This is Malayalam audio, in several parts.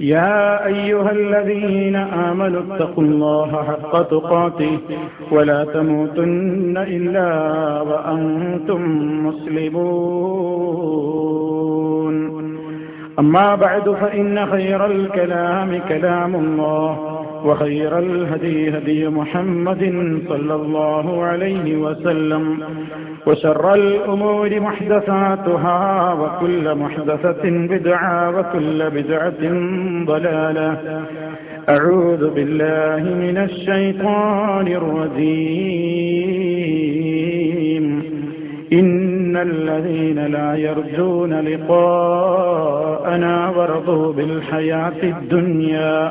يا أيها الذين آمنوا اتقوا الله حق تقاته ولا تموتن إلا وأنتم مسلمون. أما بعد فإن خير الكلام كلام الله. وخير الهدي هدي محمد صلى الله عليه وسلم. وشر الأمور محدثاتها وكل محدثة بدعة وكل بدعة ضلالة. أعوذ بالله من الشيطان الرجيم. إن الذين لا يرجون لقاءنا ورضوا بالحياة الدنيا.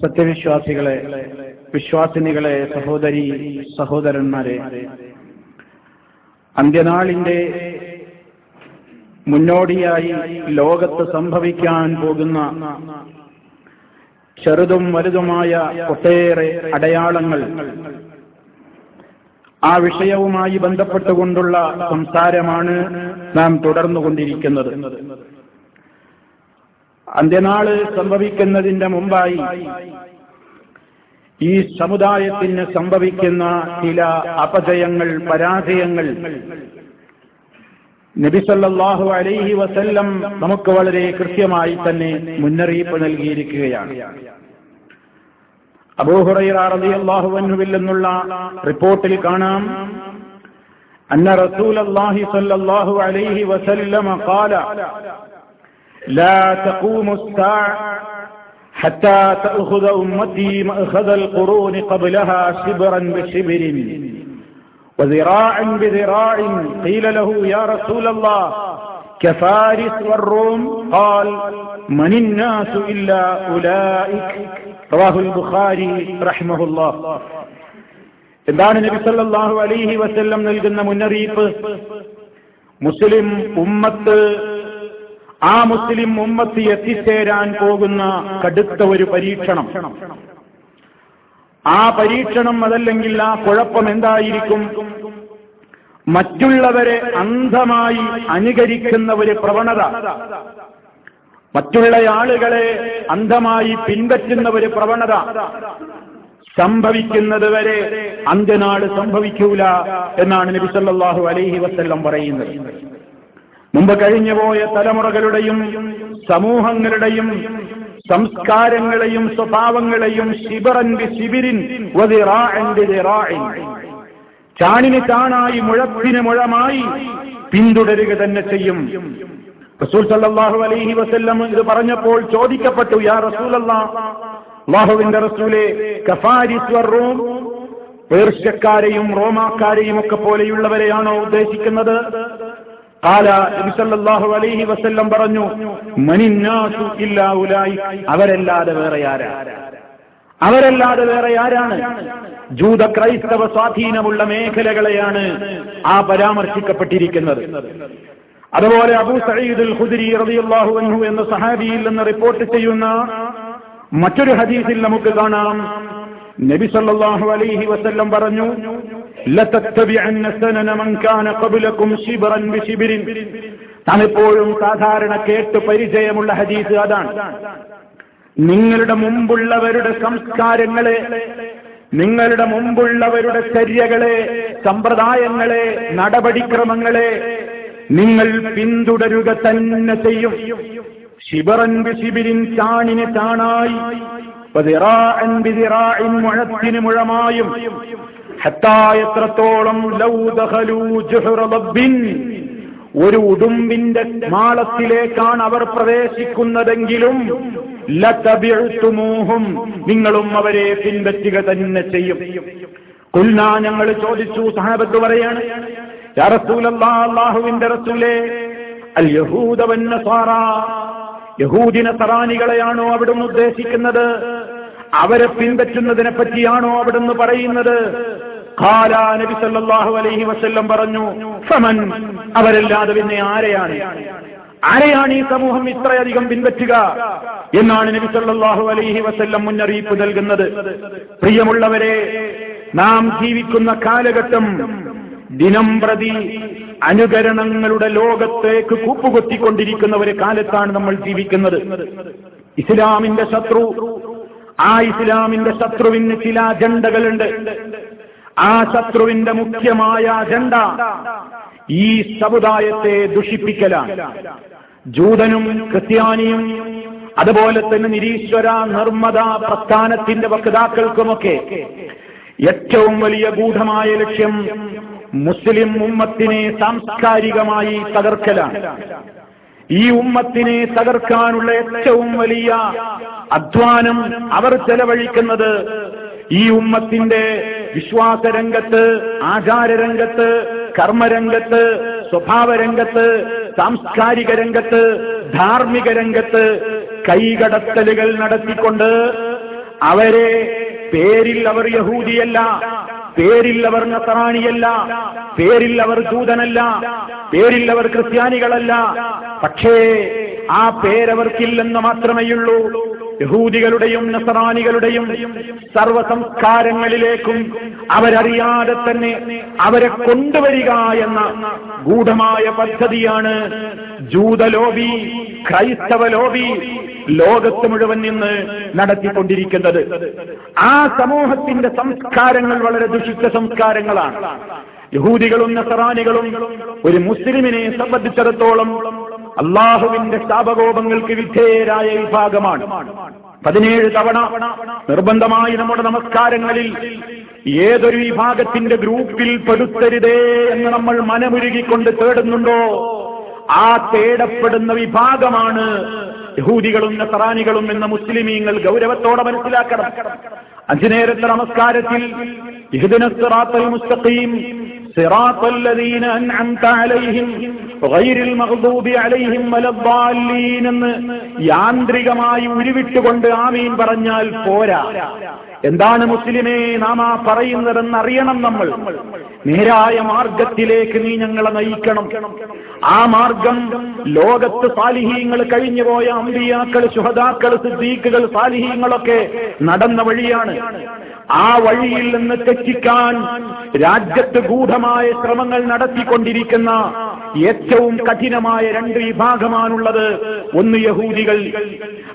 സത്യവിശ്വാസികളെ വിശ്വാസിനികളെ സഹോദരി സഹോദരന്മാരെ അന്ത്യനാളിന്റെ മുന്നോടിയായി ലോകത്ത് സംഭവിക്കാൻ പോകുന്ന ചെറുതും വലുതുമായ ഒട്ടേറെ അടയാളങ്ങൾ ആ വിഷയവുമായി ബന്ധപ്പെട്ടുകൊണ്ടുള്ള സംസാരമാണ് നാം തുടർന്നുകൊണ്ടിരിക്കുന്നത്. അന്ത്യനാൾ സംഭവിക്കുന്നതിന്റെ മുമ്പായി ഈ സമുദായത്തിന് സംഭവിക്കുന്ന ചില അപജയങ്ങൾ പരാജയങ്ങൾ നബിസല്ലാഹു അലൈഹി വസല്ലം നമുക്ക് വളരെ കൃത്യമായി തന്നെ മുന്നറിയിപ്പ് നൽകിയിരിക്കുകയാണ്. അബൂഹുറൈറിയാഹുവന്നുവിൽ റിപ്പോർട്ടിൽ കാണാം. അന്ന റസൂൽ അള്ളാഹി സല്ലാഹു അലൈഹി വസല്ലം لا تقوم الساعة حتى تأخذ أمتي مأخذ القرون قبلها شبرا بشبر وذراعا بذراع قيل له يا رسول الله كفارس والروم قال من الناس إلا أولئك رواه البخاري رحمه الله എന്താണ് നബി സല്ലല്ലാഹു അലൈഹി വസല്ലം നൽകുന്ന മുന്നറിയിപ്പ് മുസ്ലിം ഉമ്മത്ത് ആ മുസ്ലിം ഉമ്മത്ത് എത്തിച്ചേരാൻ പോകുന്ന കടുത്ത ഒരു പരീക്ഷണം. ആ പരീക്ഷണം അതല്ലെങ്കിൽ ആ കുഴപ്പം എന്തായിരിക്കും? മറ്റുള്ളവരെ അന്ധമായി അനുകരിക്കുന്ന ഒരു പ്രവണത. മറ്റുള്ള ആളുകളെ അന്ധമായി പിൻപറ്റുന്ന ഒരു പ്രവണത. സംഭവിക്കുന്നത് വരെ അന്ത്യനാട് സംഭവിക്കൂല എന്നാണ് നബിസല്ലാഹു അലൈഹി വസ്ല്ലം പറയുന്നത്. മുമ്പ് കഴിഞ്ഞുപോയ തലമുറകളുടെയും സമൂഹങ്ങളുടെയും സംസ്കാരങ്ങളെയും സ്വഭാവങ്ങളെയും ശിബറന്റെ ശിബിരിൻ ചാണിന് ചാണായി മുഴപ്പിന് മുഴമായി പിന്തുടരുക തന്നെ ചെയ്യും. റസൂൽ സല്ലാഹു അലൈഹി വസ്ല്ലം ഇത് പറഞ്ഞപ്പോൾ ചോദിക്കപ്പെട്ടു യാ റസൂലല്ലാ അള്ളാഹുവിന്റെ റസൂലെ കഫാരിസ്വറും പേർഷ്യക്കാരെയും റോമാക്കാരെയും ഒക്കെ പോലെയുള്ളവരെയാണോ ഉദ്ദേശിക്കുന്നത്? കാല നബിസല്ലാഹു അലൈഹി വസ്ല്ലം പറഞ്ഞു മനിന്നാസു ഇല്ലാ അവരല്ലാതെ വേറെ ആരാ അവരല്ലാതെ വേറെ ആരാണ്? ജൂത ക്രൈസ്തവ സ്വാധീനമുള്ള മേഖലകളെയാണ് ആ പരാമർശിക്കപ്പെട്ടിരിക്കുന്നത്. അതുപോലെ അബൂ സയ്യിദുൽ ഹുദരി റളിയല്ലാഹു അൻഹു എന്ന സഹാബിയിൽ നിന്ന് റിപ്പോർട്ട് ചെയ്യുന്ന മറ്റൊരു ഹദീസിൽ നമുക്ക് കാണാം. നബി സല്ലല്ലാഹു അലൈഹി വസല്ലം പറഞ്ഞു താൻ സാധാരണ കേട്ട് പരിചയമുള്ള ഹദീസ് അതാണ്. നിങ്ങളുടെ മുമ്പുള്ളവരുടെ സംസ്കാരങ്ങളെ നിങ്ങളുടെ മുമ്പുള്ളവരുടെ ചര്യകളെ സമ്പ്രദായങ്ങളെ നടപടിക്രമങ്ങളെ നിങ്ങൾ പിന്തുടരുക തന്നെ ചെയ്യും. ശിബറൻ ബിശിബിരിൻ ചാണിന് ചാണായി മുഴത്തിന് മുഴമായും എത്രത്തോളം ഒരു ഉടുമ്പിന്റെ മാളത്തിലേക്കാണ് അവർ പ്രവേശിക്കുന്നതെങ്കിലും ലതബിഅ്തുമൂഹും നിങ്ങളും അവരെ പിൻപറ്റുക തന്നെ ചെയ്യും. കുൽന ഞങ്ങൾ ചോദിച്ചു സഹാബത്ത് പറയാണ് യാ റസൂലെ അൽ യഹൂദ വന്നസാറ യഹൂദി സറാനികളെയാണോ അവിടുന്ന് ഉദ്ദേശിക്കുന്നത്? അവരെ പിൻപറ്റുന്നതിനെ പറ്റിയാണോ അവിടുന്ന് പറയുന്നത്? നബി സല്ലല്ലാഹു അലൈഹി വസല്ലം പറഞ്ഞു സമൻ അവരല്ലാതെ പിന്നെ ആരെയാണ്? ആരെയാണ് ഈ സമൂഹം ഇത്രയധികം പിൻപറ്റുക? എന്നാണ് നബി സല്ലല്ലാഹു അലൈഹി വസല്ലം മുന്നറിയിപ്പ് നൽകുന്നത്. പ്രിയമുള്ളവരെ നാം ജീവിക്കുന്ന കാലഘട്ടം ദിനം പ്രതി അനുകരണങ്ങളുടെ ലോകത്തേക്ക് കൂപ്പുകൊത്തിക്കൊണ്ടിരിക്കുന്ന ഒരു കാലത്താണ് നമ്മൾ ജീവിക്കുന്നത്. ഇസ്ലാമിന്റെ ശത്രു. ആ ഇസ്ലാമിന്റെ ശത്രുവിന് ചില അജണ്ടകളുണ്ട്. ആ ശത്രുവിന്റെ മുഖ്യമായ അജണ്ട ഈ സമുദായത്തെ ദുഷിപ്പിക്കലാണ്. ജൂതനും ക്രിസ്ത്യാനിയും അതുപോലെ തന്നെ നിരീശ്വര നിർമ്മത പ്രസ്ഥാനത്തിന്റെ വക്താക്കൾക്കുമൊക്കെ ഏറ്റവും വലിയ ഗൂഢമായ ലക്ഷ്യം മുസ്ലിം ഉമ്മത്തിനെ സാംസ്കാരികമായി തകർക്കലാണ്. ഈ ഉമ്മത്തിനെ തകർക്കാനുള്ള ഏറ്റവും വലിയ അധ്വാനം അവർ ചെലവഴിക്കുന്നത് ഈ ഉമ്മത്തിന്റെ വിശ്വാസരംഗത്ത് ആചാരരംഗത്ത് കർമ്മരംഗത്ത് സ്വഭാവരംഗത്ത് സാംസ്കാരിക രംഗത്ത് ധാർമ്മിക രംഗത്ത് കൈകടത്തലുകൾ നടത്തിക്കൊണ്ട് അവരെ പേരിൽ അവർ യഹൂദിയല്ല പേരിൽ അവർ നസറാണിയല്ല പേരിൽ അവർ ജൂതനല്ല പേരിൽ അവർ ക്രിസ്ത്യാനികളല്ല. പക്ഷേ ആ പേരവർക്കില്ലെന്ന് മാത്രമേയുള്ളൂ യഹൂദികളുടെയും നസറാനികളുടെയും സർവ സംസ്കാരങ്ങളിലേക്കും അവരറിയാതെ തന്നെ അവരെ കൊണ്ടുവരിക എന്ന ഗൂഢമായ പദ്ധതിയാണ് ജൂതലോബി ക്രൈസ്തവ ലോബി ലോകത്ത് മുഴുവൻ നിന്ന് നടത്തിക്കൊണ്ടിരിക്കുന്നത്. ആ സമൂഹത്തിന്റെ സംസ്കാരങ്ങൾ വളരെ ദുഷിച്ച സംസ്കാരങ്ങളാണ്. യഹൂദികളും നസറാനികളും ഒരു മുസ്ലിമിനെ സംബന്ധിച്ചിടത്തോളം അള്ളാഹുവിന്റെ ശാപകോപങ്ങൾക്ക് വിധേയരായ വിഭാഗമാണ്. പതിനേഴ് തവണ നിർബന്ധമായി നമ്മുടെ നമസ്കാരങ്ങളിൽ ഏതൊരു വിഭാഗത്തിന്റെ ഗ്രൂപ്പിൽ പെടുത്തരുതേ എന്ന് നമ്മൾ മനമുരുകിക്കൊണ്ട് തേടുന്നുണ്ടോ? ആ തേടപ്പെടുന്ന വിഭാഗമാണ് യഹൂദികളും നസറാനികളും എന്ന മുസ്ലിമീങ്ങൾ ഗൗരവത്തോടെ മനസ്സിലാക്കണം അഞ്ചു നേരത്തെ നമസ്കാരത്തിൽ ഇഹ്ദിന സിറാത്തൽ മുസ്തഖീം صراط الذين أنعمت عليهم غير المغضوب عليهم ولا الضالين എന്ന് യാന്ത്രികമായി ഉരുവിട്ടുകൊണ്ട് ആമീൻ പറഞ്ഞാൽ പോരാ എന്താണ് മുസ്ലിമേ നാം ആ പറയുന്നതെന്ന് അറിയണം നമ്മൾ. നേരായ മാർഗത്തിലേക്ക് നീ ഞങ്ങളെ നയിക്കണം. ആ മാർഗം ലോകത്ത് സാലിഹീങ്ങൾ കഴിഞ്ഞുപോയ അമ്പിയാക്കൾ ശുഹദാക്കൾ സിദ്ദീഖുകൾ സാലിഹീങ്ങളൊക്കെ നടന്ന വഴിയാണ്. ആ വഴിയിൽ നിന്ന് തെറ്റിക്കാൻ രാജ്യത്ത് ഗൂഢമായ ശ്രമങ്ങൾ നടത്തിക്കൊണ്ടിരിക്കുന്ന ഏറ്റവും കഠിനമായ രണ്ട് വിഭാഗമാണുള്ളത്. ഒന്ന് യഹൂദികൾ.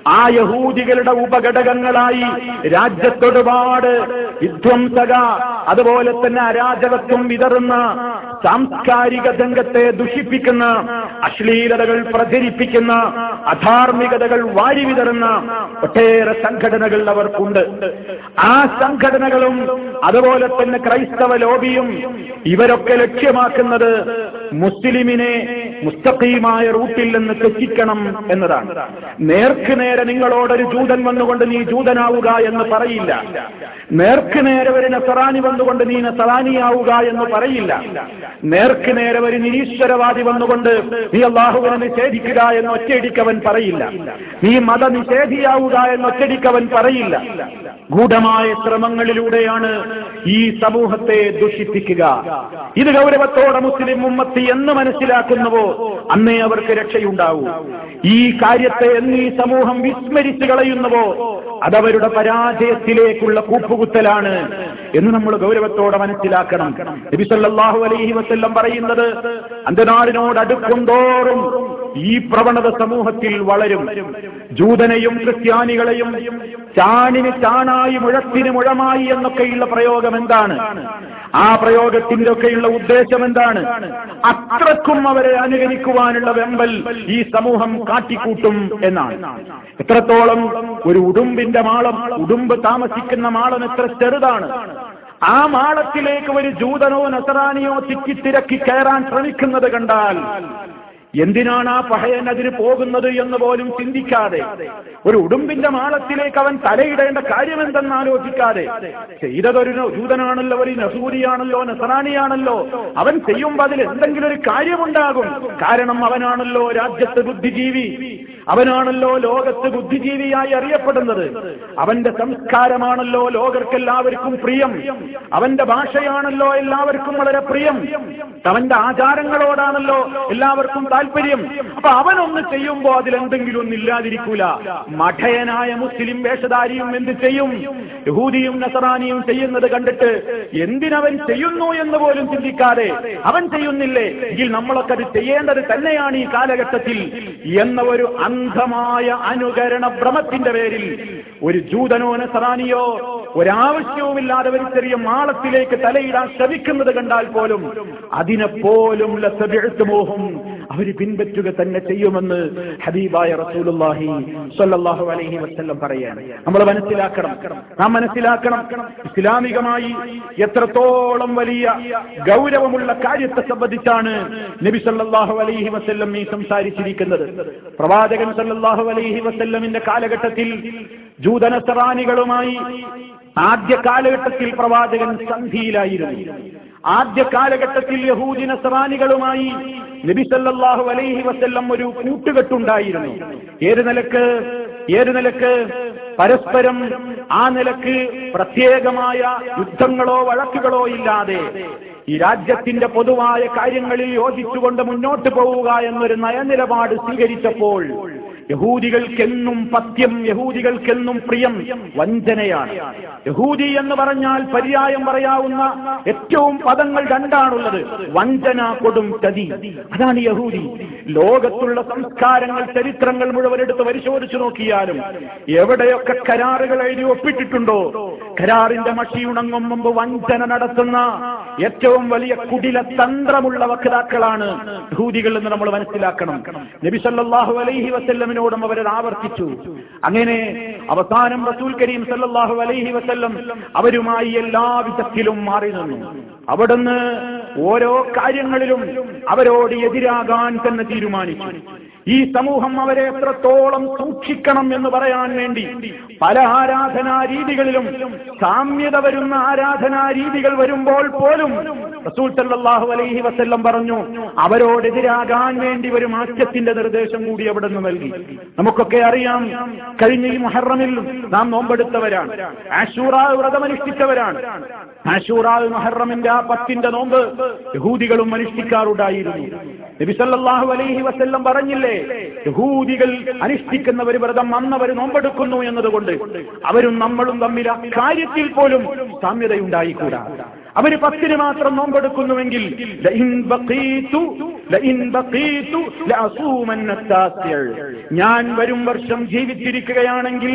ആ യഹൂദികളുടെ ഉപഘടകങ്ങളായി രാജ്യത്തൊരുപാട് വിധ്വംസക അതുപോലെ തന്നെ അരാജകത്വം വിതറുന്ന സാംസ്കാരിക രംഗത്തെ ദുഷിപ്പിക്കുന്ന അശ്ലീലതകൾ പ്രചരിപ്പിക്കുന്ന അധാർമികതകൾ വാരിവിതറുന്ന ഒട്ടേറെ സംഘടനകൾ അവർക്കുണ്ട്. ആ സംഘടനകളും അതുപോലെ തന്നെ ക്രൈസ്തവ ലോബിയും ഇവരൊക്കെ ലക്ഷ്യമാക്കുന്നത് മുസ്ലിമിനെ മുസ്തഖീമായ റൂട്ടിൽ നിന്ന് തെറ്റിക്കണം എന്നതാണ്. നേർക്ക് നേരെ നിങ്ങളോടൊരു ജൂതൻ വന്നുകൊണ്ട് നീ ജൂതനാവുക എന്ന് പറയില്ല. നേർക്ക് നേരെ ഒരു നസറാനി വന്നുകൊണ്ട് നീ നസറാനിയാവുക എന്ന് പറയില്ല. നേർക്ക് നേരെ ഒരു നിരീശ്വരവാദി വന്നുകൊണ്ട് നീ അള്ളാഹുവിനെ നിഷേധിക്കുക എന്ന് ഒറ്റയടിക്കവൻ പറയില്ല. നീ മത നിഷേധിയാവുക എന്ന് ഒറ്റയടിക്കവൻ പറയില്ല. ഗൂഢമായ ശ്രമങ്ങളിലൂടെയാണ് ഈ സമൂഹത്തെ ദുഷിപ്പിക്കുക. ഇത് ഗൗരവത്തോടെ മുസ്ലിം ഉമ്മത്തി എന്ന് മനസ്സിലാക്കുന്നുവോ? അന്നേ അവർക്ക് രക്ഷയുണ്ടാവൂ. ഈ കാര്യത്തെ എന്ന് ഈ സമൂഹം വിസ്മരിച്ചു കളയുന്നുവോ? അതവരുടെ പരാജയത്തിലേക്കുള്ള കൂപ്പുകുത്തലാണ് എന്ന് നമ്മൾ ഗൗരവത്തോടെ മനസ്സിലാക്കണം. നബി സല്ലല്ലാഹു അലൈഹി വസല്ലം പറയുന്നത് അന്തനാടിനോട് അടുക്കും തോറും ഈ പ്രവണത സമൂഹത്തിൽ വളരും. ജൂതനെയും ക്രിസ്ത്യാനികളെയും ചാണിന് ചാണായി മുഴത്തിന് മുഴമായി എന്നൊക്കെയുള്ള പ്രയോഗം എന്താണ്? ആ പ്രയോഗത്തിന്റെ ഒക്കെയുള്ള ഉദ്ദേശം എന്താണ്? അത്രക്കും അവരെ അനുകരിക്കുവാനുള്ള വെമ്പൽ ഈ സമൂഹം കാട്ടിക്കൂട്ടും എന്നാണ്. എത്രത്തോളം ഒരു ഉടുമ്പിന്റെ മാളം ഉടുമ്പ് താമസിക്കുന്ന മാളം എത്ര ചെറുതാണ്. ആ മാളത്തിലേക്ക് ഒരു ജൂതനോ നസറാനിയോ തിക്കിത്തിരക്കി കയറാൻ ശ്രമിക്കുന്നത് കണ്ടാൽ എന്തിനാണ് ആ പഹയൻ അതിന് പോകുന്നത് എന്ന് പോലും ചിന്തിക്കാതെ ഒരു ഉടുമ്പിന്റെ മാളത്തിലേക്ക് അവൻ തലയിടേണ്ട കാര്യമെന്തെന്ന് ആലോചിക്കാതെ ചെയ്തതൊരു ജൂതനാണല്ലോ ഒരു നസൂരിയാണല്ലോ നസറാനിയാണല്ലോ അവൻ ചെയ്യുമ്പോൾ അതിൽ എന്തെങ്കിലും ഒരു കാര്യമുണ്ടാകും. കാരണം അവനാണല്ലോ രാജ്യത്ത് ബുദ്ധിജീവി. അവനാണല്ലോ ലോകത്ത് ബുദ്ധിജീവിയായി അറിയപ്പെടുന്നത്. അവന്റെ സംസ്കാരമാണല്ലോ ലോകർക്കെല്ലാവർക്കും പ്രിയം. അവന്റെ ഭാഷയാണല്ലോ എല്ലാവർക്കും വളരെ പ്രിയം. അവന്റെ ആചാരങ്ങളോടാണല്ലോ എല്ലാവർക്കും താല്പര്യം. അപ്പൊ അവനൊന്ന് ചെയ്യുമ്പോ അതിലെന്തെങ്കിലും ഒന്നും ഇല്ലാതിരിക്കൂല. മഠയനായ മുസ്ലിം വേഷധാരിയും എന്ത് ചെയ്യും? യഹൂദിയും നസറാനിയും ചെയ്യുന്നത് കണ്ടിട്ട് എന്തിനവൻ ചെയ്യുന്നു എന്ന് പോലും ചിന്തിക്കാതെ അവൻ ചെയ്യുന്നില്ലേ? എങ്കിൽ നമ്മളൊക്കെ അത് ചെയ്യേണ്ടത് തന്നെയാണ് ഈ കാലഘട്ടത്തിൽ എന്ന ഒരു അന്ധമായ അനുകരണ ഭ്രമത്തിന്റെ പേരിൽ ഒരു ജൂതനോ നസറാനിയോ ഒരാവശ്യവുമില്ലാതെ ഒരു ചെറിയ മാളത്തിലേക്ക് തലയിടാൻ ശ്രമിക്കുന്നത് കണ്ടാൽ പോലും അതിനെപ്പോലും ലസബിഴ്ത്തുമോഹം അവർ പിൻപറ്റുക തന്നെ ചെയ്യുമെന്ന് ഹബീബായ റസൂലുള്ളാഹി സ്വല്ലല്ലാഹു അലൈഹി വസല്ലം പറയാണ് നമ്മൾ മനസ്സിലാക്കണം. നാം മനസ്സിലാക്കണം. ഇസ്ലാമികമായി എത്രത്തോളം വലിയ ഗൗരവമുള്ള കാര്യത്തെ സംബന്ധിച്ചാണ് നബി സല്ലല്ലാഹു അലൈഹി വസല്ലം ഈ സംസാരിച്ചിരിക്കുന്നത്. പ്രവാചകൻ സല്ലാഹു അലൈഹി വസല്ലമിന്റെ കാലഘട്ടത്തിൽ ജൂതനസറാനികളുമായി ആദ്യ കാലഘട്ടത്തിൽ പ്രവാചകൻ സന്ധിയിലായിരുന്നു. ആദ്യ കാലഘട്ടത്തിൽ യഹൂദി നബി സല്ലല്ലാഹു അലൈഹി വസ്ല്ലം ഒരു കൂട്ടുകെട്ടുണ്ടായിരുന്നു. ഏത് നിലയ്ക്ക്? ഏത് നിലയ്ക്ക്? പരസ്പരം ആ നിലയ്ക്ക് പ്രത്യേകമായ യുദ്ധങ്ങളോ വഴക്കുകളോ ഇല്ലാതെ ഈ രാജ്യത്തിന്റെ പൊതുവായ കാര്യങ്ങളിൽ യോജിച്ചുകൊണ്ട് മുന്നോട്ട് പോവുക എന്നൊരു നയനിലപാട് സ്വീകരിച്ചപ്പോൾ യഹൂദികൾക്കെന്നും പത്യം യഹൂദികൾക്കെന്നും പ്രിയം വഞ്ചനയാണ്. യഹൂദി എന്ന് പറഞ്ഞാൽ പര്യായം പറയാവുന്ന ഏറ്റവും പദങ്ങൾ രണ്ടാണുള്ളത്. വഞ്ചന കൊടും ചതി. അതാണ് യഹൂദി. ലോകത്തുള്ള സംസ്കാരങ്ങൾ ചരിത്രങ്ങൾ മുഴുവൻ എടുത്ത് പരിശോധിച്ചു നോക്കിയാലും എവിടെയൊക്കെ കരാറുകൾ എഴുതി ഒപ്പിട്ടിട്ടുണ്ടോ? കരാറിന്റെ മഷി ഉണങ്ങും മുമ്പ് വഞ്ചന നടത്തുന്ന ഏറ്റവും വലിയ കുടില തന്ത്രമുള്ള വക്താക്കളാണ് യഹൂദികൾ എന്ന് നമ്മൾ മനസ്സിലാക്കണം. നബിസല്ലാഹു അലൈഹി അലൈഹി വസല്ലമിനോടും അവരത് ആവർത്തിച്ചു. അങ്ങനെ അവസാനം റസൂൽ കരീം സല്ലാഹു അലൈഹി വസ്ല്ലം അവരുമായി എല്ലാ വിധത്തിലും മാറി നിന്നു. അവിടുന്ന് ഓരോ കാര്യങ്ങളിലും അവരോട് എതിരാകാൻ തന്നെ തീരുമാനിച്ചു. ഈ സമൂഹം അവരെ എത്രത്തോളം സൂക്ഷിക്കണം എന്ന് പറയാൻ വേണ്ടി പല ആരാധനാ രീതികളിലും സാമ്യത വരുന്ന ആരാധനാ രീതികൾ വരുമ്പോൾ പോലും റസൂൽ സല്ലാഹു അലൈഹി വസ്ല്ലം പറഞ്ഞു അവരോടെതിരാകാൻ വേണ്ടി ഒരു മാറ്റത്തിന്റെ നിർദ്ദേശം കൂടി അവിടെ നിന്ന് നൽകി. നമുക്കൊക്കെ അറിയാം കഴിഞ്ഞ ഈ മുഹറമിൽ നാം നോമ്പെടുത്തവരാണ്. ആഷൂറാ വ്രതമനുഷ്ഠിച്ചവരാണ്. ആഷൂറാ മുഹറമിന്റെ ആ പത്തിന്റെ നോമ്പ് യഹൂദികളും അനുഷ്ഠിക്കാറുണ്ടായിരുന്നു. നബി സല്ലല്ലാഹു അലൈഹി വസ്ല്ലം പറഞ്ഞില്ലേ യഹൂദികൾ അനുഷ്ഠിക്കുന്ന ഒരു വ്രതം അന്നവർ നോമ്പെടുക്കുന്നു എന്നതുകൊണ്ട് അവരും നമ്മളും തമ്മിൽ കാര്യത്തിൽ പോലും സാമ്യതയുണ്ടായിക്കൂടാ. അവർ പത്തിന് മാത്രം നോമ്പെടുക്കുന്നുവെങ്കിൽ ഞാൻ വരും വർഷം ജീവിച്ചിരിക്കുകയാണെങ്കിൽ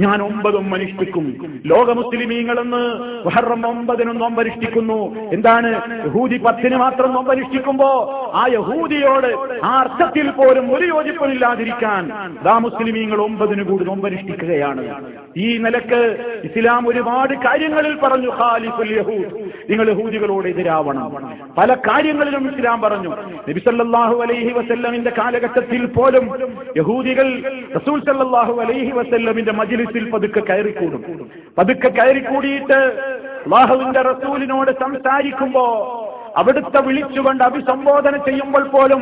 ഞാൻ ഒമ്പതും അനുഷ്ഠിക്കും. ലോക മുസ്ലിമീങ്ങളെന്ന് മുഹറം ഒമ്പതിനും നോമ്പനുഷ്ഠിക്കുന്നു. എന്താണ്? യഹൂദി പത്തിന് മാത്രം നോമ്പനുഷ്ഠിക്കുമ്പോ ആ യഹൂദിയോട് ആ അർത്ഥത്തിൽ പോലും ഒരു യോജിപ്പില്ലാതിരിക്കാൻ ദാ മുസ്ലിമീങ്ങൾ ഒമ്പതിനു കൂടി നോമ്പനുഷ്ഠിക്കുകയാണ്. ഈ നിലയ്ക്ക് ഇസ്ലാം ഒരുപാട് കാര്യങ്ങളിൽ പറഞ്ഞു ഖാലിഫുൽ യഹൂദ്. നിങ്ങൾ യഹൂദികളോട് എതിരാവണം. പല കാര്യങ്ങളിലും ഇസ്ലാം പറഞ്ഞു. നബിസല്ലാഹു അലൈഹി വസല്ലമിന്റെ കാലഘട്ടത്തിൽ പോലും യഹൂദികൾ റസൂൽ സല്ലല്ലാഹു അലൈഹി വസല്ലമിന്റെ മജിലിസിൽ പതുക്കെ കയറിക്കൂടും. പതുക്കെ കയറിക്കൂടിയിട്ട് അള്ളാഹുവിന്റെ റസൂലിനോട് സംസാരിക്കുമ്പോ അവിടുത്തെ വിളിച്ചുകൊണ്ട് അഭിസംബോധന ചെയ്യുമ്പോൾ പോലും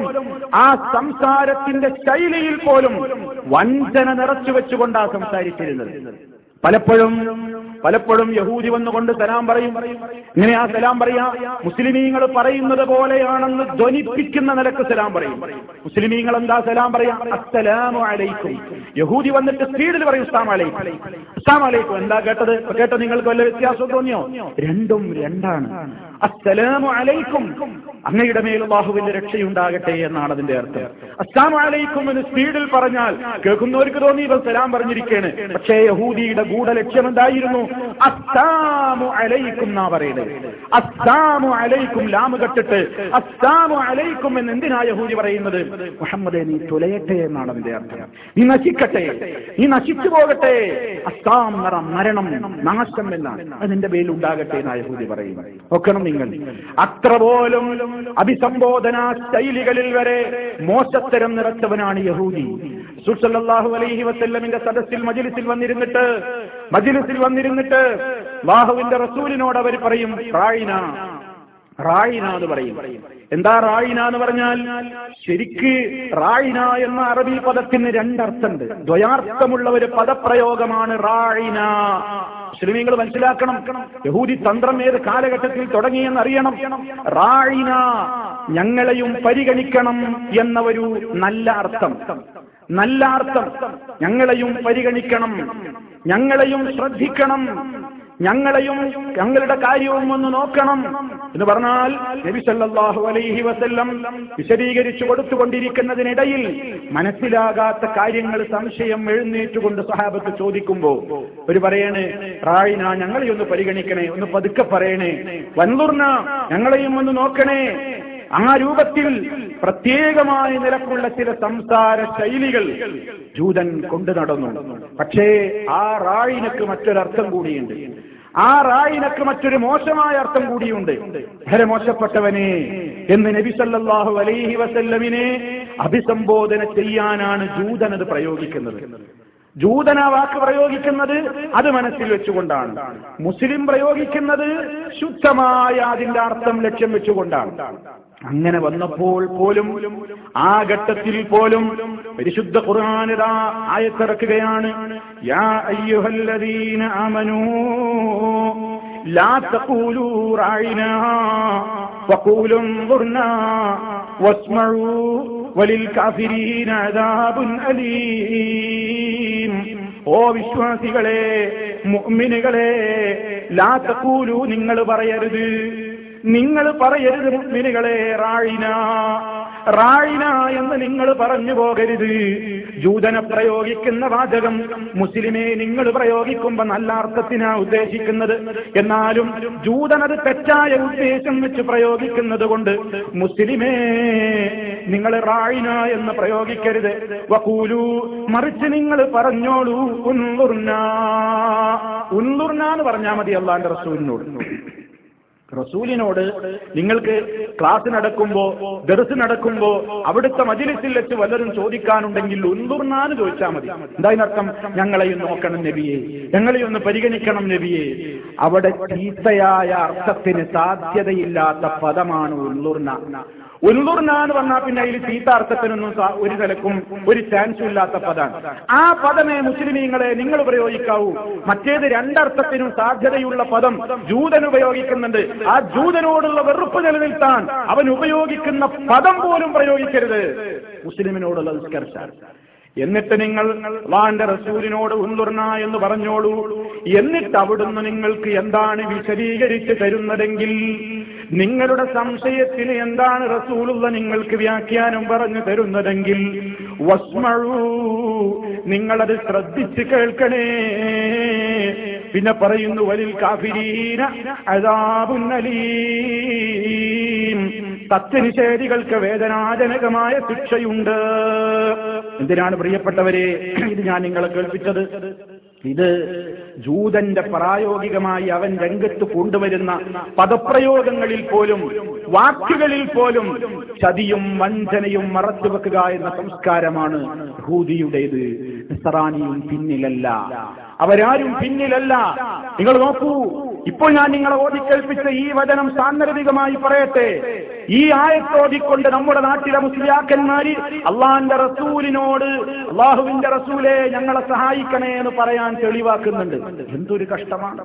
ആ സംസാരത്തിന്റെ ശൈലിയിൽ പോലും വഞ്ചന നിറച്ചു വെച്ചുകൊണ്ടാണ് സംസാരിച്ചിരുന്നത്. പലപ്പോഴും പലപ്പോഴും യഹൂദി വന്നുകൊണ്ട് സലാം പറയും. ഇങ്ങനെ ആ സലാം പറയാ മുസ്ലിമീങ്ങൾ പറയുന്നത് പോലെയാണെന്ന് ധ്വനിപ്പിക്കുന്ന നിലയ്ക്ക് സലാം പറയും. മുസ്ലിമീങ്ങൾ എന്താ സലാം പറയാ? അസ്സലാമു അലൈക്കും. യഹൂദി വന്നിട്ട് സ്പീഡിൽ പറയും ഉസ്താം അലൈക്കും. അലൈക്കും. എന്താ കേട്ടത്? കേട്ടോ നിങ്ങൾക്ക് വല്ല വ്യത്യാസം തോന്നിയോ? രണ്ടും രണ്ടാണ്. അസ്സലാമു അലൈക്കും. അങ്ങയുടെ മേൽ അള്ളാഹുവിന്റെ രക്ഷയുണ്ടാകട്ടെ എന്നാണ് അതിന്റെ അർത്ഥം. അസ്സാം അലൈക്കും എന്ന് സ്പീഡിൽ പറഞ്ഞാൽ കേൾക്കുന്നവർക്ക് തോന്നി ഇവർ സലാം പറഞ്ഞിരിക്കുകയാണ് പക്ഷേ യഹൂദിയുടെ ഗൂഢ ലക്ഷ്യം എന്തായിരുന്നു അസ്സാമു അലൈക്കും എന്നാ പറയുന്നത്. അസ്സാമു അലൈക്കും ലാമ് കെട്ടിട്ട് അസ്സാമു അലൈക്കും എന്ന് എന്തിനാ യഹൂദി പറയുന്നത്? മുഹമ്മദെ നീ തുലയട്ടെ എന്നാണ് അതിന്റെ അർത്ഥം. നീ നശിക്കട്ടെ. നീ നശിച്ചു പോകട്ടെ. അസ്സാം നിറം മരണം നാശം എന്നാണ്. അതിന്റെ പേരിൽ ഉണ്ടാകട്ടെ എന്നാ യഹൂദി പറയുന്നത്. നോക്കണം നിങ്ങൾ. അത്ര പോലും അഭിസംബോധന ശൈലികളിൽ വരെ മോശത്തരം നിറച്ചവനാണ് യഹൂദി. സുസല്ലാഹു അലൈഹി വസ്ല്ലമിന്റെ സദസ്സിൽ മജിലിസിൽ വന്നിരുന്നിട്ട് മജിലിസിൽ വന്നിരുന്നിട്ട് ബാഹുവിന്റെ റസൂലിനോട് അവർ പറയും റായിന റായിന എന്ന് പറയും. എന്താ റായിന എന്ന് പറഞ്ഞാൽ? ശരിക്ക് റായിന എന്ന അറബി പദത്തിന് രണ്ടർത്ഥമുണ്ട്. ദ്വയാർത്ഥമുള്ള ഒരു പദപ്രയോഗമാണ് റായിന. മുസ്ലിമീങ്ങൾ മനസ്സിലാക്കണം. യഹൂദി തന്ത്രം ഏത് കാലഘട്ടത്തിൽ തുടങ്ങിയെന്ന് അറിയണം റായിന ഞങ്ങളെയും പരിഗണിക്കണം എന്ന ഒരു നല്ല അർത്ഥം. നല്ല അർത്ഥം. ഞങ്ങളെയും പരിഗണിക്കണം. ഞങ്ങളെയും ശ്രദ്ധിക്കണം. ഞങ്ങളെയും ഞങ്ങളുടെ കാര്യവും ഒന്ന് നോക്കണം എന്ന് പറഞ്ഞാൽ നബി സല്ലല്ലാഹു അലൈഹി വസല്ലം വിശദീകരിച്ചു കൊടുത്തുകൊണ്ടിരിക്കുന്നതിനിടയിൽ മനസ്സിലാകാത്ത കാര്യങ്ങൾ സംശയം എഴുന്നേറ്റുകൊണ്ട് സഹാബത്ത് ചോദിക്കുമ്പോ ഒരു പറയണേ റായിന ഞങ്ങളെയൊന്ന് പരിഗണിക്കണേ ഒന്ന് പതുക്കെ പറയണേ. വൻതുർണ ഞങ്ങളെയും ഒന്ന് നോക്കണേ. ആ രൂപത്തിൽ പ്രത്യേകമായ നിലക്കുള്ള ചില സംസാര ശൈലികൾ ജൂതൻ കൊണ്ടു നടന്നു. പക്ഷേ ആ റായിനക്ക് മറ്റൊരർത്ഥം കൂടിയുണ്ട്. ആ റായിനക്ക് മറ്റൊരു മോശമായ അർത്ഥം കൂടിയുണ്ട്. വളരെ മോശപ്പെട്ടവനെ എന്ന് നബി സല്ലല്ലാഹു അലൈഹി വസല്ലമിനെ അഭിസംബോധന ചെയ്യാനാണ് ജൂതൻ അത് പ്രയോഗിക്കുന്നത്. ജൂതന വാക്ക് പ്രയോഗിക്കുന്നത് അത് മനസ്സിൽ വെച്ചുകൊണ്ടാണ്. മുസ്ലിം പ്രയോഗിക്കുന്നത് ശുദ്ധമായ അതിന്റെ അർത്ഥം ലക്ഷ്യം വെച്ചുകൊണ്ടാണ്. അങ്ങനെ വന്നപ്പോൾ പോലും ആ ഘട്ടത്തിൽ പോലും പരിശുദ്ധ ഖുർആാനിതാ ആയത്തിറക്കുകയാണ്. യാ അയ്യുഹല്ലദീന ലാ റായിനാ അലീം. ഓ വിശ്വാസികളെ മുഅ്മിനുകളെ ലാ തഖൂലു നിങ്ങൾ പറയരുത്. നിങ്ങൾ പറയരുത് മുസ്ലിമുകളെ റാഴിന റാഴിന എന്ന് നിങ്ങൾ പറഞ്ഞു പോകരുത്. ജൂതന പ്രയോഗിക്കുന്ന വാചകം മുസ്ലിമെ നിങ്ങൾ പ്രയോഗിക്കുമ്പോ നല്ല അർത്ഥത്തിനാ ഉദ്ദേശിക്കുന്നത്. എന്നാലും ജൂതനത് തെറ്റായ ഉദ്ദേശം വെച്ച് പ്രയോഗിക്കുന്നത് കൊണ്ട് മുസ്ലിമേ നിങ്ങൾ റായിന എന്ന് പ്രയോഗിക്കരുത്. വക്കൂലു മറിച്ച് നിങ്ങൾ പറഞ്ഞോളൂ ഉൻലുർന ഉൻലുർന എന്ന് പറഞ്ഞാൽ മതി അള്ളാന്റെ റസൂലിനോട്. റസൂലിനോട് നിങ്ങൾക്ക് ക്ലാസ് നടക്കുമ്പോ ദർസ് നടക്കുമ്പോ അവിടുത്തെ മജിലിസിൽ വെച്ച് വല്ലതും ചോദിക്കാനുണ്ടെങ്കിൽ ഉന്തുർന്നാന്ന് ചോദിച്ചാൽ മതി. എന്തായതിനർത്ഥം ഞങ്ങളെയും നോക്കണം നബിയെ. ഞങ്ങളെയൊന്ന് പരിഗണിക്കണം നബിയെ. അവിടെ ചീത്തയായ അർത്ഥത്തിന് സാധ്യതയില്ലാത്ത പദമാണ് ഉന്തുർന ഉന്തുർന എന്ന് പറഞ്ഞാൽ പിന്നെ അതിൽ ചീത്ത അർത്ഥത്തിനൊന്നും ഒരു നിലക്കും ഒരു ചാൻസും ഇല്ലാത്ത പദമാണ് ആ പദമേ മുസ്ലിമീങ്ങളെ നിങ്ങൾ പ്രയോഗിക്കാവൂ മറ്റേത് രണ്ടർത്ഥത്തിനും സാധ്യതയുള്ള പദം ജൂതൻ ഉപയോഗിക്കുന്നുണ്ട്. ആ ജൂതനോടുള്ള വെറുപ്പ് നിലനിൽത്താൻ അവൻ ഉപയോഗിക്കുന്ന പദം പോലും പ്രയോഗിക്കരുത്. മുസ്ലിമിനോടുള്ള നിഷ്കർഷ എന്നിട്ട് നിങ്ങൾ അള്ളാന്റെ റസൂലിനോട് ഉന്തുർണ എന്ന് പറഞ്ഞോളൂ. എന്നിട്ട് അവിടുന്ന് നിങ്ങൾക്ക് എന്താണ് വിശദീകരിച്ച് തരുന്നതെങ്കിൽ നിങ്ങളുടെ സംശയത്തിന് എന്താണ് റസൂലുള്ള നിങ്ങൾക്ക് വ്യാഖ്യാനം പറഞ്ഞു തരുന്നതെങ്കിൽ നിങ്ങളത് ശ്രദ്ധിച്ച് കേൾക്കണേ. പിന്നെ പറയുന്നു വലിൽ കാഫിരീന അതാപുന്നലീം സത്യനിഷേധികൾക്ക് വേദനാജനകമായ ശിക്ഷയുണ്ട്. എന്തിനാണ് പ്രിയപ്പെട്ടവരെ ഇത് ഞാൻ നിങ്ങളെ കേൾപ്പിച്ചത്? ഇത് ജൂതന്റെ പ്രായോഗികമായി അവൻ രംഗത്ത് കൊണ്ടുവരുന്ന പദപ്രയോഗങ്ങളിൽ പോലും വാക്കുകളിൽ പോലും ചതിയും വഞ്ചനയും മറച്ചുവെക്കുക എന്ന സംസ്കാരമാണ് ഹൂദിയുടേത്. നിസറാനിയും പിന്നിലല്ല. അവരാരും പിന്നിലല്ല. നിങ്ങൾ നോക്കൂ ഇപ്പോൾ ഞാൻ നിങ്ങളെ ഓടിക്കേൽപ്പിച്ച ഈ വചനം സാന്ദർഭികമായി പറയട്ടെ. ഈ ആയത്തോടിക്കൊണ്ട് നമ്മുടെ നാട്ടിലെ മുസ്ലിയാക്കന്മാര് അള്ളാഹിന്റെ റസൂലിനോട് അള്ളാഹുവിന്റെ റസൂലെ ഞങ്ങളെ സഹായിക്കണേ എന്ന് പറയാൻ തെളിവാക്കുന്നുണ്ട്. എന്തൊരു കഷ്ടമാണ്.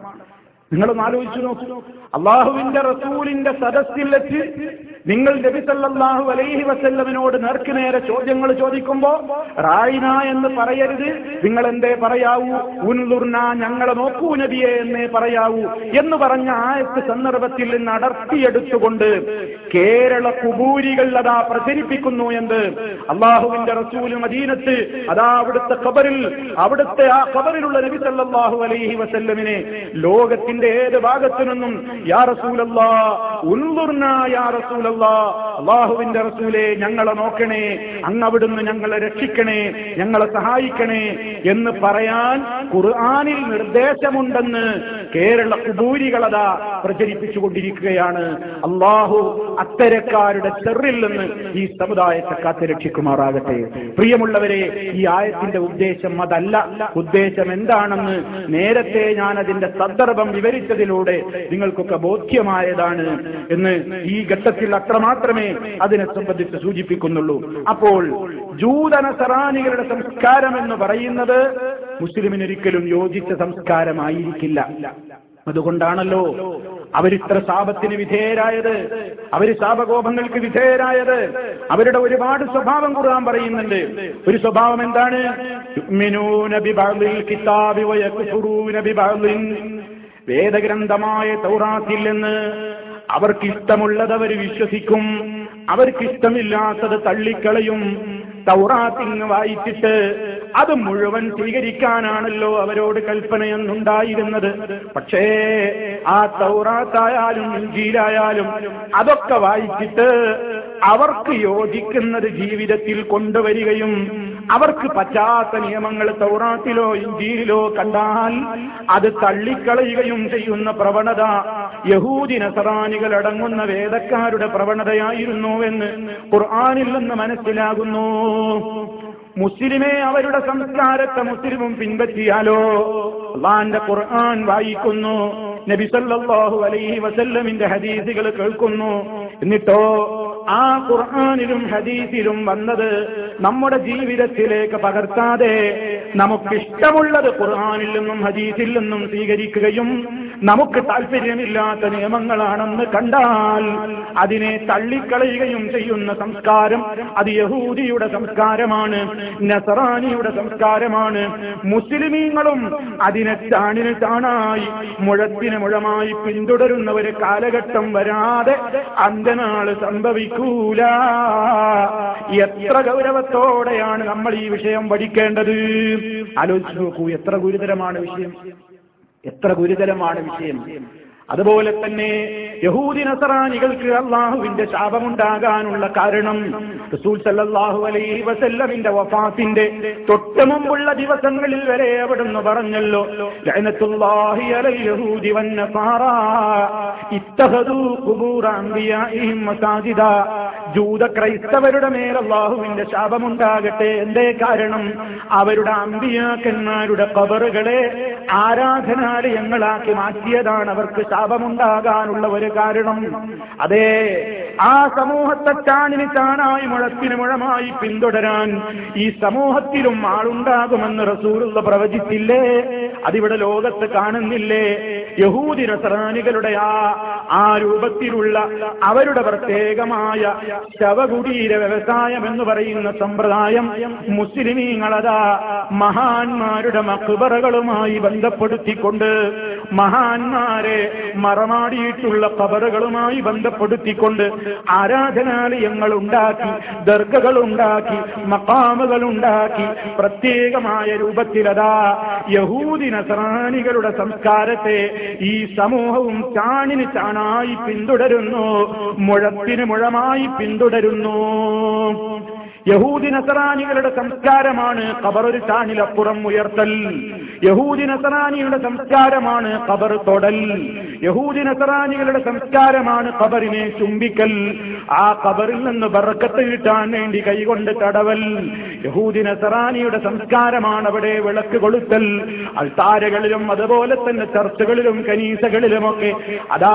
നിങ്ങളൊന്ന് ആലോചിച്ചു നോക്കൂ. അള്ളാഹുവിന്റെ റസൂലിന്റെ സദസ്സിൽ വെച്ച് നിങ്ങൾ നബി സല്ലല്ലാഹു അലൈഹി വസല്ലമിനോട് നേർക്ക് നേരെ ചോദ്യങ്ങൾ ചോദിക്കുമ്പോ റായിന എന്ന് പറയരുത്. നിങ്ങൾ എന്തേ പറയാവൂ? ഉൻലുർന ഞങ്ങളെ നോക്കൂ നബിയെ എന്നേ പറയാവൂ. എന്ന് പറഞ്ഞ ആയത്ത് സന്ദർഭത്തിൽ നിന്ന് അടർത്തിയെടുത്തുകൊണ്ട് കേരള കുബൂരികൾ അതാ പ്രചരിപ്പിക്കുന്നു എന്ന് അള്ളാഹുവിന്റെ റസൂൽ മദീനത്ത്. അതാ അവിടുത്തെ ഖബറിൽ അവിടുത്തെ ആ ഖബറിലുള്ള നബി സല്ലല്ലാഹു അലൈഹി വസല്ലമിനെ ലോകത്തിന്റെ ഏത് ഭാഗത്തു നിന്നും യാ റസൂലല്ലാ ഉൻലുർന യാ റസൂലല്ലാ അള്ളാഹുവിന്റെ റസൂലെ ഞങ്ങളെ നോക്കണേ അങ്ങ് അവിടുന്ന് ഞങ്ങളെ രക്ഷിക്കണേ ഞങ്ങളെ സഹായിക്കണേ എന്ന് പറയാൻ ഖുർആാനിൽ നിർദ്ദേശമുണ്ടെന്ന് കേരള കുബൂരികളതാ പ്രചരിപ്പിച്ചുകൊണ്ടിരിക്കുകയാണ്. അള്ളാഹു അത്തരക്കാരുടെ ചെറിൽ നിന്ന് ഈ സമുദായത്തെ കാത്തുരക്ഷിക്കുമാറാകട്ടെ പ്രിയമുള്ളവരെ ഈ ആയത്തിന്റെ ഉദ്ദേശം അതല്ല. ഉദ്ദേശം എന്താണെന്ന് നേരത്തെ ഞാൻ അതിന്റെ സന്ദർഭം വിവരിച്ചതിലൂടെ നിങ്ങൾക്കൊക്കെ ബോധ്യമായതാണ് എന്ന് ഈ ഘട്ടത്തിൽ അത്രമാത്രമേ അതിനെ സംബന്ധിച്ച് സൂചിപ്പിക്കുന്നുള്ളൂ. അപ്പോൾ ജൂതനസറാനികളുടെ സംസ്കാരം എന്ന് പറയുന്നത് മുസ്ലിമിനൊരിക്കലും യോജിച്ച സംസ്കാരമായിരിക്കില്ല. അതുകൊണ്ടാണല്ലോ അവരിത്ര ശാപത്തിന് വിധേയരായത് അവർ ശാപകോപങ്ങൾക്ക് വിധേയരായത്. അവരുടെ ഒരുപാട് സ്വഭാവം ഖുർആൻ പറയുന്നുണ്ട്. ഒരു സ്വഭാവം എന്താണ്? വേദഗ്രന്ഥമായ തൗറാത്തിൽ നിന്ന് അവർക്ക് ഇഷ്ടമുള്ളത് അവർ വിശ്വസിക്കും. അവർക്കിഷ്ടമില്ലാത്തത് തള്ളിക്കളയും. തൗറാത്തിങ് വായിച്ചിട്ട് അത് മുഴുവൻ സ്വീകരിക്കാനാണല്ലോ അവരോട് കൽപ്പനയെന്നുണ്ടായിരുന്നത്. പക്ഷേ ആ തൗറാത്തായാലും ജീലായാലും അതൊക്കെ വായിച്ചിട്ട് അവർക്ക് യോജിക്കുന്നത് ജീവിതത്തിൽ കൊണ്ടുവരികയും അവർക്ക് പറ്റാത്ത നിയമങ്ങൾ തൗറാത്തിലോ ഇഞ്ചിയിലോ കണ്ടാൽ അത് തള്ളിക്കളയുകയും ചെയ്യുന്ന പ്രവണത യഹൂദി നസറാനികൾ അടങ്ങുന്ന വേദക്കാരുടെ പ്രവണതയായിരുന്നു എന്ന് ഖുർആാനിൽ നിന്ന് മനസ്സിലാകുന്നു. മുസ്ലിമെ അവരുടെ സംസ്കാരത്തെ മുസ്ലിമും പിൻപറ്റിയാലോ? അള്ളാന്റെ ഖുർആൻ വായിക്കുന്നു നബി സല്ലല്ലാഹു അലൈഹി വസല്ലമിന്റെ ഹദീസുകൾ കേൾക്കുന്നു. എന്നിട്ടോ ആ ഖുർആാനിലും ഹദീസിലും വന്നത് നമ്മുടെ ജീവിതത്തിലേക്ക് പകർത്താതെ നമുക്കിഷ്ടമുള്ളത് ഖുർആാനിൽ നിന്നും ഹദീസിൽ നിന്നും സ്വീകരിക്കുകയും നമുക്ക് താല്പര്യമില്ലാത്ത നിയമങ്ങളാണെന്ന് കണ്ടാൽ അതിനെ തള്ളിക്കളയുകയും ചെയ്യുന്ന സംസ്കാരം അത് യഹൂദിയുടെ സംസ്കാരമാണ്. നസറാനിയുടെ സംസ്കാരമാണ്. മുസ്ലിമീങ്ങളും അതിനെ ചാണിന് താണായി മുഴത്തിന് മുഴമായി പിന്തുടരുന്ന ഒരു കാലഘട്ടം വരാതെ അന്തനാൾ സംഭവിക്കൂല. എത്ര ഗൗരവത്തോടെയാണ് നമ്മൾ ഈ വിഷയം പഠിക്കേണ്ടത്? ആലോചിച്ചു നോക്കൂ എത്ര ഗുരുതരമാണ് വിഷയം. എത്ര ഗുരുതരമാണ് വിഷയം. അതുപോലെ തന്നെ യഹൂദി നസറാനികൾക്ക് അള്ളാഹുവിന്റെ ശാപമുണ്ടാകാനുള്ള കാരണം റസൂൽ സല്ലാഹു അലൈഹി വസല്ലമിന്റെ വഫാത്തിന്റെ തൊട്ട് മുമ്പുള്ള ദിവസങ്ങളിൽ വരെ അവിടുന്ന് പറഞ്ഞല്ലോ യഹൂദി ജൂത ക്രൈസ്തവരുടെ മേൽ അള്ളാഹുവിന്റെ ശാപമുണ്ടാകട്ടെ. എന്തേ കാരണം? അവരുടെ അമ്പിയാക്കന്മാരുടെ കബറുകളെ ആരാധനാലയങ്ങളാക്കി മാറ്റിയതാണ് അവർക്ക് ശാപമുണ്ടാകാനുള്ള ഒരു കാരണം. അതേ ആ സമൂഹത്തെ ചാണിന് ചാണായി മുഴത്തിന് മുഴമായി പിന്തുടരാൻ ഈ സമൂഹത്തിലും ആളുണ്ടാകുമെന്ന് റസൂലുള്ള പ്രവചിച്ചില്ലേ? അതിവിടെ ലോകത്ത് കാണുന്നില്ലേ? യഹൂദി നസറാനികളുടെ ആ ആ രൂപത്തിലുള്ള അവരുടെ പ്രത്യേകമായ ശവകുടീര വ്യവസായം എന്ന് പറയുന്ന സമ്പ്രദായം മുസ്ലിമീങ്ങളതാ മഹാന്മാരുടെ മക്ബറകളുമായി ബന്ധപ്പെടുത്തിക്കൊണ്ട് മഹാന്മാരെ മറമാടിയിട്ടുള്ള കബറുകളുമായി ബന്ധപ്പെടുത്തിക്കൊണ്ട് ആരാധനാലയങ്ങൾ ഉണ്ടാക്കി ദർഗകൾ ഉണ്ടാക്കി മക്കാമുകൾ ഉണ്ടാക്കി പ്രത്യേകമായ രൂപത്തിലതാ യഹൂദി നസറാനികളുടെ സംസ്കാരത്തെ ഈ സമൂഹവും ചാണിന് ചാണായി പിന്തുടരുന്നു മുഴത്തിന് മുഴമായി പിന്തുടരുന്നു. യഹൂദി നസറാനികളുടെ സംസ്കാരമാണ് കബറൊരു ചാണിലപ്പുറം ഉയർത്തൽ. യഹൂദി നസറാനിയുടെ സംസ്കാരമാണ് കബർ തൊടൽ. യഹൂദി നസറാനികളുടെ സംസ്കാരമാണ് കബറിനെ ചുംബിക്കൽ. ആ കബറിൽ നിന്ന് ബറക്കത്ത് കിട്ടാൻ വേണ്ടി കൈകൊണ്ട് തടവൽ. യഹൂദി നസറാനിയുടെ സംസ്കാരമാണ് അവിടെ വിളക്ക് കൊളുത്തൽ. അൾത്താരകളിലും അതുപോലെ തന്നെ ചർച്ചകളിലും കനീസകളിലുമൊക്കെ അതാ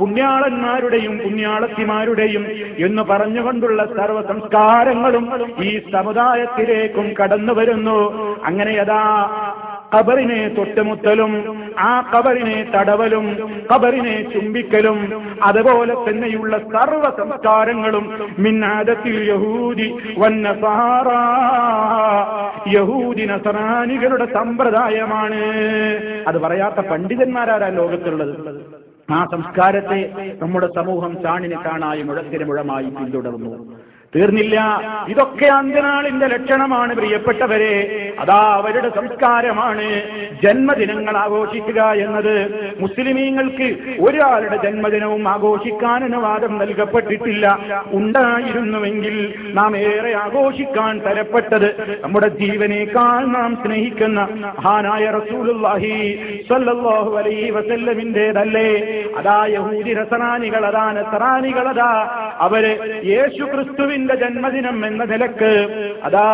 പുണ്യാളന്മാരുടെയും പുണ്യാളത്തിമാരുടെയും എന്ന് പറഞ്ഞുകൊണ്ടുള്ള സർവ സംസ്കാരങ്ങളും ഈ സമുദായത്തിലേക്കും കടന്നു വരുന്നു. അങ്ങനെ അതാ കബറിനെ തൊട്ടുമുത്തലും ആ കബറിനെ തടവലും കബറിനെ ചുംബിക്കലും അതുപോലെ തന്നെയുള്ള സർവ സംസ്കാരങ്ങളും മിന്നാദത്തിൽ യഹൂദി വന്നസാറ യഹൂദി നസറാനികളുടെ സമ്പ്രദായമാണ്. അത് പറയാത്ത പണ്ഡിതന്മാരാരാ ലോകത്തുള്ളത്. ആ സംസ്കാരത്തെ നമ്മുടെ സമൂഹം ചാണിന് കാണായി മുഴത്തിന് മുഴമായി പിന്തുടർന്നു. തീർന്നില്ല. ഇതൊക്കെ അന്ത്യനാളിന്റെ ലക്ഷണമാണ് പ്രിയപ്പെട്ടവരെ. അതാ അവരുടെ സംസ്കാരമാണ്. ജന്മദിനങ്ങൾ ആഘോഷിക്കുക എന്നത്. മുസ്ലിമീങ്ങൾക്ക് ഒരാളുടെ ജന്മദിനവും ആഘോഷിക്കാൻ അനുവാദം നൽകപ്പെട്ടിട്ടില്ല. ഉണ്ടായിരുന്നുവെങ്കിൽ നാം ഏറെ ആഘോഷിക്കാൻ തരപ്പെട്ടത് നമ്മുടെ ജീവനേക്കാൾ നാം സ്നേഹിക്കുന്ന മഹാനായ റസൂലുല്ലാഹി സല്ലല്ലാഹു അലൈഹി വസല്ലമിന്റേതല്ലേ? അതാ യഹൂദി രസനാനികൾ അതാ നസറാനികൾ അതാ അവർ യേശു ക്രിസ്തുവിന്റെ ജന്മദിനം എന്ന നിലയ്ക്ക് അതാ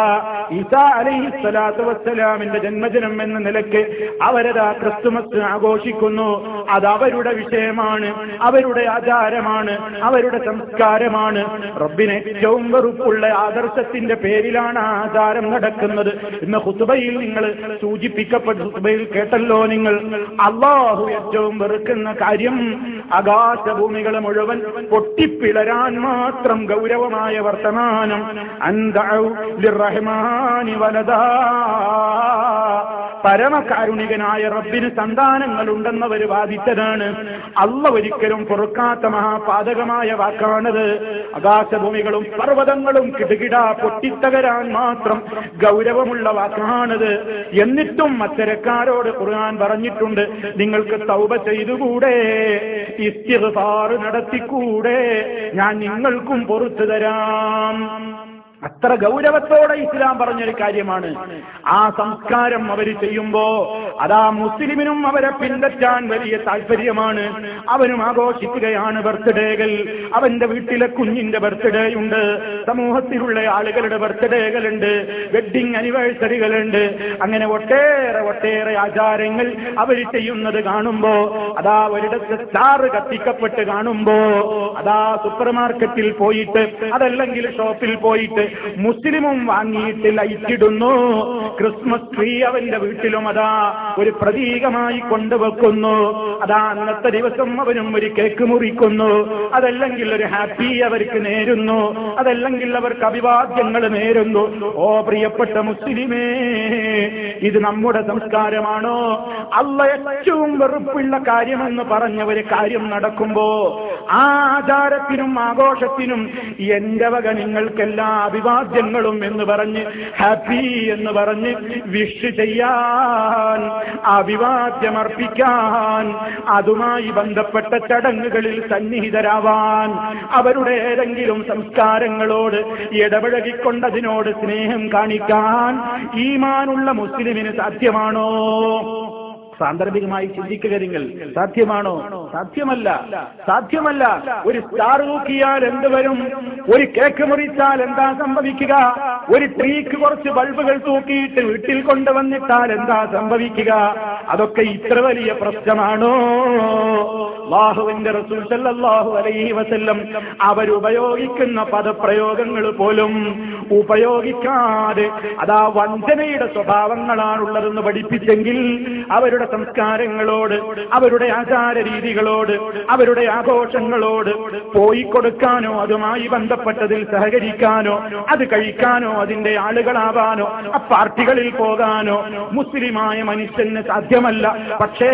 ഈസാ അലൈഹി സ്വലാത്തു വസ്സലാമിന്റെ ജന്മദിനം എന്ന നിലയ്ക്ക് അവരതാ ക്രിസ്തുമസ് ആഘോഷിക്കുന്നു. അത് അവരുടെ വിഷയമാണ് അവരുടെ ആചാരമാണ് അവരുടെ സംസ്കാരമാണ്. റബ്ബിന് ഏറ്റവും വെറുപ്പുള്ള ആദർശത്തിന്റെ പേരിലാണ് ആചാരം നടക്കുന്നത്. ഇന്ന് ഹുസുബയിൽ നിങ്ങൾ സൂചിപ്പിക്കപ്പെട്ട ഹുസുബയിൽ കേട്ടല്ലോ നിങ്ങൾ അള്ളാഹു ഏറ്റവും വെറുക്കുന്ന കാര്യം ആകാശഭൂമികളെ മുഴുവൻ പൊട്ടിപ്പിളരാൻ മാത്രം ഗൗരവമായ വർത്തമാനം അന്തൗ ലിർറഹ്മാനി വലദാ. പരമകാരുണികനായ റബ്ബിന് സന്താനങ്ങളുണ്ടെന്നവർ വാദിച്ചതാണ്. അല്ല ഒരിക്കലും പൊറുക്കാത്ത മഹാപാതകമായ വാക്കാണത്. ആകാശഭൂമികളും പർവതങ്ങളും കിടുകിട പൊട്ടിത്തകരാൻ മാത്രം ഗൗരവമുള്ള വാക്കാണത്. എന്നിട്ടും അത്തരക്കാരോട് ഖുർആൻ പറഞ്ഞിട്ടുണ്ട് നിങ്ങൾക്ക് തൗബ ചെയ്തുകൂടെ? ഇസ്തിഗ്ഫാർ നടത്തിക്കൂടെ? ഞാൻ നിങ്ങൾക്കും പൊറത്തു തരാം. الحرام അത്ര ഗൗരവത്തോടെ ഇസ്ലാം പറഞ്ഞൊരു കാര്യമാണ്. ആ സംസ്കാരം അവർ ചെയ്യുമ്പോ അതാ മുസ്ലിമിനും അവരെ പിന്തറ്റാൻ വലിയ താല്പര്യമാണ് അവനും ആഘോഷിക്കുകയാണ് ബർത്ത്ഡേകൾ. അവന്റെ വീട്ടിലെ കുഞ്ഞിന്റെ ബർത്ത്ഡേ ഉണ്ട്. സമൂഹത്തിലുള്ള ആളുകളുടെ ബർത്ത്ഡേകളുണ്ട് വെഡിങ് അനിവേഴ്സറികളുണ്ട്. അങ്ങനെ ഒട്ടേറെ ഒട്ടേറെ ആചാരങ്ങൾ അവർ ചെയ്യുന്നത് കാണുമ്പോ അതാ അവരുടെ സ്റ്റാർ കത്തിക്കപ്പെട്ട് കാണുമ്പോ അതാ സൂപ്പർ മാർക്കറ്റിൽ പോയിട്ട് അതല്ലെങ്കിൽ ഷോപ്പിൽ പോയിട്ട് മുസ്ലിമും വാങ്ങിയിട്ട് ലൈറ്റിടുന്നു ക്രിസ്മസ് ട്രീ അവന്റെ വീട്ടിലും അതാ ഒരു പ്രതീകമായി കൊണ്ടുവെക്കുന്നു. അതാ അന്നത്തെ ദിവസം അവനും ഒരു കേക്ക് മുറിക്കുന്നു. അതല്ലെങ്കിൽ ഒരു ഹാപ്പി അവർക്ക് നേരുന്നു. അതല്ലെങ്കിൽ അവർക്ക് അഭിവാദ്യങ്ങൾ നേരുന്നു. ഓ പ്രിയപ്പെട്ട മുസ്ലിമേ ഇത് നമ്മുടെ സംസ്കാരമാണോ? അല്ല ഏറ്റവും വെറുപ്പുള്ള കാര്യമെന്ന് പറഞ്ഞ ഒരു കാര്യം നടക്കുമ്പോ ആ ആചാരത്തിനും ആഘോഷത്തിനും എന്റെ വക നിങ്ങൾക്കെല്ലാം അഭിവാദ്യങ്ങളും എന്ന് പറഞ്ഞ് ഹാപ്പി എന്ന് പറഞ്ഞ് വിഷ് ചെയ്യാൻ അഭിവാദ്യമർപ്പിക്കാൻ അതുമായി ബന്ധപ്പെട്ട ചടങ്ങുകളിൽ സന്നിഹിതരാവാൻ അവരുടെ ഏതെങ്കിലും സംസ്കാരങ്ങളോട് ഇടപഴകിക്കൊണ്ടതിനോട് സ്നേഹം കാണിക്കാൻ ഈമാനുള്ള മുസ്ലിമിന് സാധ്യമാണോ? സാന്ദർഭികമായി ചിന്തിക്കുക നിങ്ങൾ. സാധ്യമാണോ? സാധ്യമല്ല. സാധ്യമല്ല. ഒരു സ്റ്റാർ നോക്കിയാൽ എന്ത് വരും? ഒരു കേക്ക് മുറിച്ചാൽ എന്താ സംഭവിക്കുക? ഒരു ട്രീക്ക് കുറച്ച് ബൾബുകൾ തൂക്കിയിട്ട് വീട്ടിൽ കൊണ്ടുവന്നിട്ടാൽ എന്താ സംഭവിക്കുക? അതൊക്കെ ഇത്ര വലിയ പ്രശ്നമാണോ? ബാഹുവിന്റെ റസൂൽ സല്ലല്ലാഹു അലൈഹി വസല്ലം അവരുപയോഗിക്കുന്ന പദപ്രയോഗങ്ങൾ പോലും ഉപയോഗിക്കാതെ അതാ വഞ്ചനയുടെ സ്വഭാവങ്ങളാണുള്ളതെന്ന് പഠിപ്പിച്ചെങ്കിൽ അവരുടെ സംസ്കാരങ്ങളോട് അവരുടെ ആചാര രീതികളോട് അവരുടെ ആഘോഷങ്ങളോട് പോയി കൊടുക്കാനോ അതുമായി ബന്ധപ്പെട്ടതിൽ സഹകരിക്കാനോ അത് കഴിക്കാനോ അതിന്റെ ആളുകളാവാനോ ആ പാർട്ടികളിൽ പോകാനോ മുസ്ലിമായ മനുഷ്യന് സാധ്യമല്ല. പക്ഷേ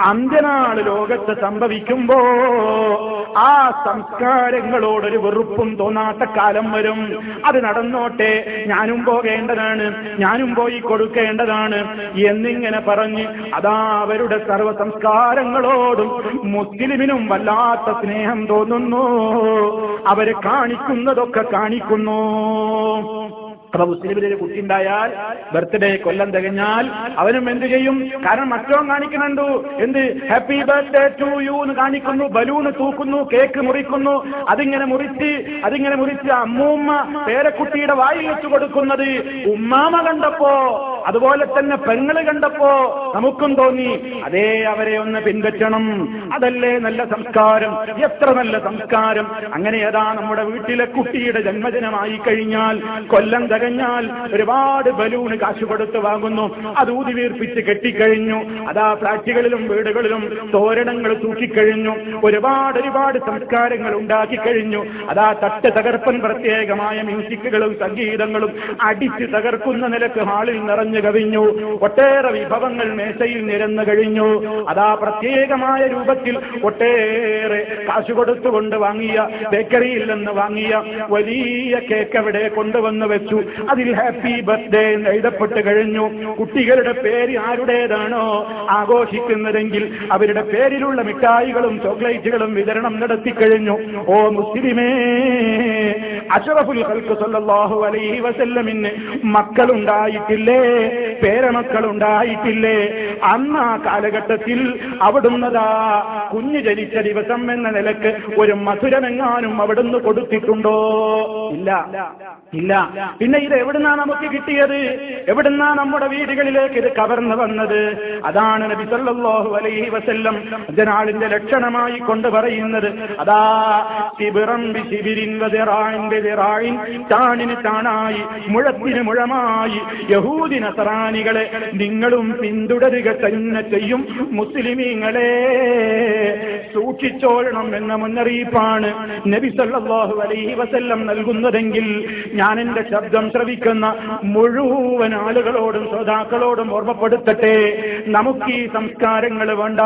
അന്ത്യനാൾ ലോകത്ത് സംഭവിക്കുമ്പോ ആ സംസ്കാരങ്ങളോടൊരു വെറുപ്പും തോന്നാത്ത കാലം വരും. അത് നടന്നോട്ടെ ഞാനും പോകേണ്ടതാണ് ഞാനും പോയി കൊടുക്കേണ്ടതാണ് എന്നിങ്ങനെ പറഞ്ഞ് അതാ അവരുടെ സർവ സംസ്കാരങ്ങളോടും മുസ്ലിമിനും വല്ലാത്ത സ്നേഹം തോന്നുന്നു. അവരെ കാണിക്കുന്നതൊക്കെ കാണിക്കുന്നു. അപ്പൊ മുസ്ലിമിന് ഒരു കുട്ടി ഉണ്ടായാൽ ബർത്ത്ഡേ കൊല്ലം തികഞ്ഞാൽ അവനും എന്ത് ചെയ്യും? കാരണം മറ്റോ കാണിക്കുന്നുണ്ടു. എന്ത്? ഹാപ്പി ബർത്ത്ഡേ ടു യു എന്ന് കാണിക്കുന്നു. ബലൂണ് തൂക്കുന്നു കേക്ക് മുറിക്കുന്നു. അതിങ്ങനെ മുറിച്ച് അതിങ്ങനെ മുറിച്ച് അമ്മൂമ്മ പേരക്കുട്ടിയുടെ വായിൽ വെച്ച് കൊടുക്കുന്നത് ഉമ്മാമ കണ്ടപ്പോ അതുപോലെ തന്നെ പെങ്ങൾ കണ്ടപ്പോ നമുക്കും തോന്നി. അതേ അവരെ ഒന്ന് പിൻപറ്റണം. അതല്ലേ നല്ല സംസ്കാരം? എത്ര നല്ല സംസ്കാരം? അങ്ങനെ ഏതാ നമ്മുടെ വീട്ടിലെ കുട്ടിയുടെ ജന്മദിനമായി കഴിഞ്ഞാൽ കൊല്ലം തികഞ്ഞാൽ ഒരുപാട് ബലൂൺ കാശ് കൊടുത്ത് വാങ്ങുന്നു. അത് ഊതി വീർപ്പിച്ച് കെട്ടിക്കഴിഞ്ഞു. അതാ ഫ്ളാറ്റുകളിലും വീടുകളിലും തോരണങ്ങൾ തൂക്കിക്കഴിഞ്ഞു. ഒരുപാട് ഒരുപാട് സംസ്കാരങ്ങൾ ഉണ്ടാക്കി കഴിഞ്ഞു അതാ തട്ട് തകർപ്പൻ പ്രത്യേകമായ മ്യൂസിക്കുകളും സംഗീതങ്ങളും അടിച്ച് തകർക്കുന്ന നിലയ്ക്ക് ഹാളിൽ നിറഞ്ഞു കവിഞ്ഞു. ഒട്ടേറെ വിഭവങ്ങൾ മേശയിൽ നിരന്നു കഴിഞ്ഞു. അതാ പ്രത്യേകമായ രൂപത്തിൽ ഒട്ടേറെ കാശ് കൊടുത്തുകൊണ്ട് വാങ്ങിയ ബേക്കറിയിൽ നിന്ന് വാങ്ങിയ വലിയ കേക്ക് അവിടെ കൊണ്ടുവന്നു വെച്ചു. അതിൽ ഹാപ്പി ബർത്ത്ഡേ എന്ന് എഴുതപ്പെട്ട് കഴിഞ്ഞു. കുട്ടികളുടെ പേര് ആരുടേതാണോ ആഘോഷിക്കുന്നതെങ്കിൽ അവരുടെ പേരിലുള്ള മിഠായികളും ചോക്ലേറ്റുകളും വിതരണം നടത്തി കഴിഞ്ഞു. ഓ മുസ്ലിമേ അഷറഫുൽ ഖൽക്ക് സല്ലല്ലാഹു അലൈഹി വസല്ലമിന് മക്കളുണ്ടായിട്ടില്ലേ? പേരമക്കളുണ്ടായിട്ടില്ലേ? അന്ന് ആ കാലഘട്ടത്തിൽ അവിടുന്നതാ കുഞ്ഞു ജനിച്ച ദിവസം എന്ന നിലയ്ക്ക് ഒരു മധുരമെങ്ങാനും അവിടുന്ന് കൊടുത്തിട്ടുണ്ടോ? ഇല്ല. ഇല്ല. പിന്നെ ഇത് എവിടുന്നാ നമുക്ക് കിട്ടിയത്? എവിടുന്നാ നമ്മുടെ വീടുകളിലേക്ക് ഇത് കവർന്നു വന്നത്? അതാണ് നബി സല്ലല്ലാഹു അലൈഹി വസല്ലം ജനാളിന്റെ ലക്ഷണമായി കൊണ്ട് പറയുന്നത്. അതാ ശിബിറം ശിബിരിൻ വദിറായിൻ താണിന് താണായി മുഴത്തിന് മുഴമായി. യഹൂദി നസറാനികളെ നിങ്ങളും പിന്തുടരുക തന്നെ ചെയ്യും. മുസ്ലിമീങ്ങളെ സൂക്ഷിച്ചോളണം എന്ന മുന്നറിയിപ്പാണ് നബി സല്ലല്ലാഹു അലൈഹി വസല്ലം നൽകുന്നതെങ്കിൽ ഞാൻ എന്റെ ശബ്ദം ശ്രവിക്കുന്ന മുഴുവൻ ആളുകളോടും ശ്രോതാക്കളോടും ഓർമ്മപ്പെടുത്തട്ടെ. നമുക്ക് ഈ സംസ്കാരങ്ങൾ വേണ്ട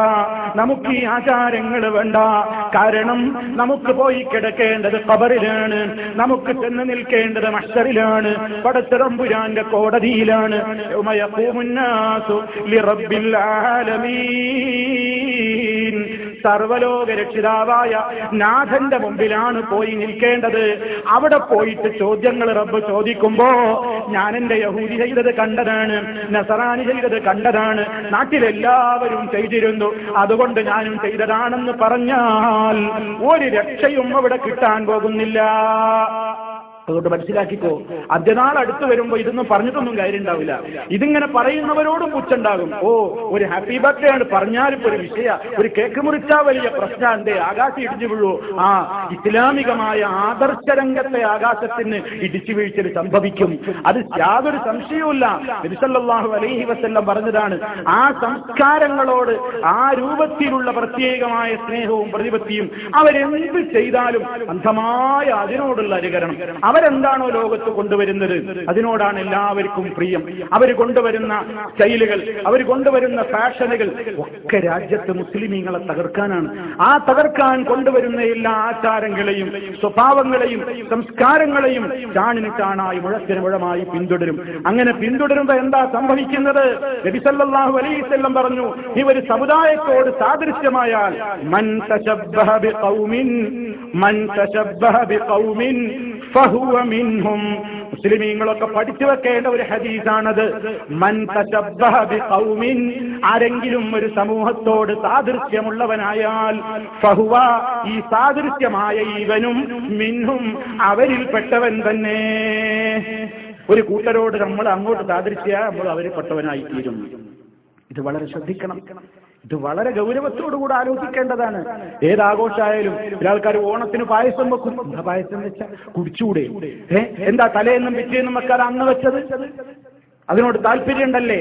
നമുക്ക് ഈ ആചാരങ്ങൾ വേണ്ട. കാരണം നമുക്ക് പോയി കിടക്കേണ്ടത് കബറിലാണ് നമുക്ക് ചെന്ന് നിൽക്കേണ്ടത് മഷറിലാണ് പടച്ചിറമ്പുരാന്റെ കോടതിയിലാണ്. യൗമ യഖൂമുന്നാസു ലിറബ്ബിൽ ആലമീൻ. സർവലോക രക്ഷിതാവായ നാഥന്റെ മുമ്പിലാണ് പോയി നിൽക്കേണ്ടത്. അവിടെ പോയിട്ട് ചോദ്യങ്ങൾ റബ്ബ് ചോദിക്കുമ്പോ ഞാൻ എന്റെ യഹൂദി ചെയ്തത് കണ്ടതാണ് നസറാനി ചെയ്തത് കണ്ടതാണ് നാട്ടിലെല്ലാവരും ചെയ്തിരുന്നു. അതുകൊണ്ട് ഞാനും ചെയ്തതാണെന്ന് പറഞ്ഞാൽ ഒരു രക്ഷയും അവിടെ കിട്ടാൻ പോകുന്നില്ല. അതുകൊണ്ട് മനസ്സിലാക്കിക്കോ അദ്യനാൾ അടുത്ത് വരുമ്പോ ഇതൊന്നും പറഞ്ഞിട്ടൊന്നും കാര്യം ഉണ്ടാവില്ല ഇതിങ്ങനെ പറയുന്നവരോടും പുച്ഛണ്ടാകും ഓ ഒരു ഹാപ്പി ബർത്ത്ഡേ ആണ് പറഞ്ഞാലും ഒരു വിഷയ ഒരു കേക്ക് മുറിച്ചാ വലിയ പ്രശ്നം എന്തേ ആകാശം ഇടിച്ചു വീഴൂ ആ ഇസ്ലാമികമായ ആദർശ രംഗത്തെ ആകാശത്തിന് ഇടിച്ചു വീഴ്ചൽ സംഭവിക്കും. അത് യാതൊരു സംശയവുമില്ല നബിസല്ലാഹു അലൈഹി വസ്ല്ലം പറഞ്ഞതാണ് ആ സംസ്കാരങ്ങളോട് ആ രൂപത്തിലുള്ള പ്രത്യേകമായ സ്നേഹവും പ്രതിപത്തിയും അവരെന്ത് ചെയ്താലും അന്ധമായ അതിനോടുള്ള അനുകരണം. അവരെന്താണോ ലോകത്ത് കൊണ്ടുവരുന്നത്? അതിനോടാണ് എല്ലാവർക്കും പ്രിയം. അവർ കൊണ്ടുവരുന്ന സ്റ്റൈലുകൾ അവർ കൊണ്ടുവരുന്ന ഫാഷനുകൾ ഒക്കെ രാജ്യത്തെ മുസ്ലിമീങ്ങളെ തകർക്കാനാണ്. ആ തകർക്കാൻ കൊണ്ടുവരുന്ന എല്ലാ ആചാരങ്ങളെയും സ്വഭാവങ്ങളെയും സംസ്കാരങ്ങളെയും ചാണിന് ചാണായി മുഴത്തിന് മുഴമായി പിന്തുടരും. അങ്ങനെ പിന്തുടരുമ്പോ എന്താ സംഭവിക്കുന്നത്? നബിസല്ലാഹു അലൈവല്ലം പറഞ്ഞു ഈ ഒരു സമുദായത്തോട് സാദൃശ്യമായാൽ മൻ തശബ്ബഹ ബിഖൗമിൻ മൻ തശബ്ബഹ ബിഖൗമിൻ ഫഹുവ മിൻഹും. മുസ്ലിമീങ്ങളൊക്കെ പഠിച്ചു വെക്കേണ്ട ഒരു ഹദീസാണത്. മൻ തശബ്ബഹ ബിഖൗമിൻ. ആരെങ്കിലും ഒരു സമൂഹത്തോട് സാദൃശ്യമുള്ളവനായാൽ ഫഹുവ ഈ സാദൃശ്യമായ ഇവനും മിൻഹും അവരിൽപ്പെട്ടവൻ തന്നെ. ഒരു കൂട്ടരോട് നമ്മൾ അങ്ങോട്ട് സാദൃശ്യ നമ്മൾ അവരിൽപ്പെട്ടവനായി തീരും ഇത് വളരെ ശ്രദ്ധിക്കണം. ഇത് വളരെ ഗൗരവത്തോടുകൂടി ആലോചിക്കേണ്ടതാണ്. ചില ആൾക്കാർ ഓണത്തിന് പായസം വെക്കും. എന്താ പായസം വെച്ചാൽ കുടിച്ചുകൂടെ ഏഹ് എന്താ തലേന്നും പിറ്റേന്നും വെക്കാൻ അന്ന് വെച്ചത്? അതിനോട് താല്പര്യമുണ്ടല്ലേ?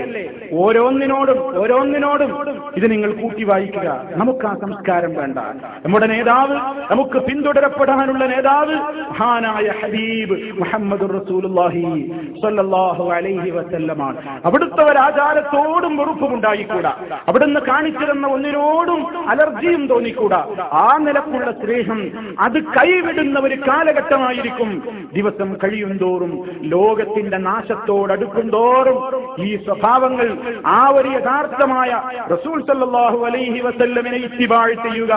ഓരോന്നിനോടും ഓരോന്നിനോടും ഇത് നിങ്ങൾ കൂട്ടി വായിക്കുക. നമുക്ക് ആ സംസ്കാരം വേണ്ട. നമ്മുടെ നേതാവ് നമുക്ക് പിന്തുടരപ്പെടാനുള്ള നേതാവ് മഹാനായ ഹബീബ് മുഹമ്മദ് റസൂലുള്ളാഹി സ്വല്ലല്ലാഹു അലൈഹി വസല്ലമാണ്. അവിടുത്തെ ഒരു ആചാരത്തോടും വെറുപ്പും ഉണ്ടായിക്കൂടാ. അവിടുന്ന് കാണിച്ചു തന്ന ഒന്നിനോടും അലർജിയും തോന്നിക്കൂടാ. ആ നിലക്കുള്ള സ്നേഹം അത് കൈവിടുന്ന ഒരു കാലഘട്ടമായിരിക്കും. ദിവസം കഴിയും തോറും ലോകത്തിന്റെ നാശത്തോടടുക്കും തോറും ഈ സ്വഭാവങ്ങൾ ആ ഒരു യഥാർത്ഥമായ റസൂൽ സല്ലാഹു അലൈഹി വസല്ലമിനെ ഇത്തിബാഴ് ചെയ്യുക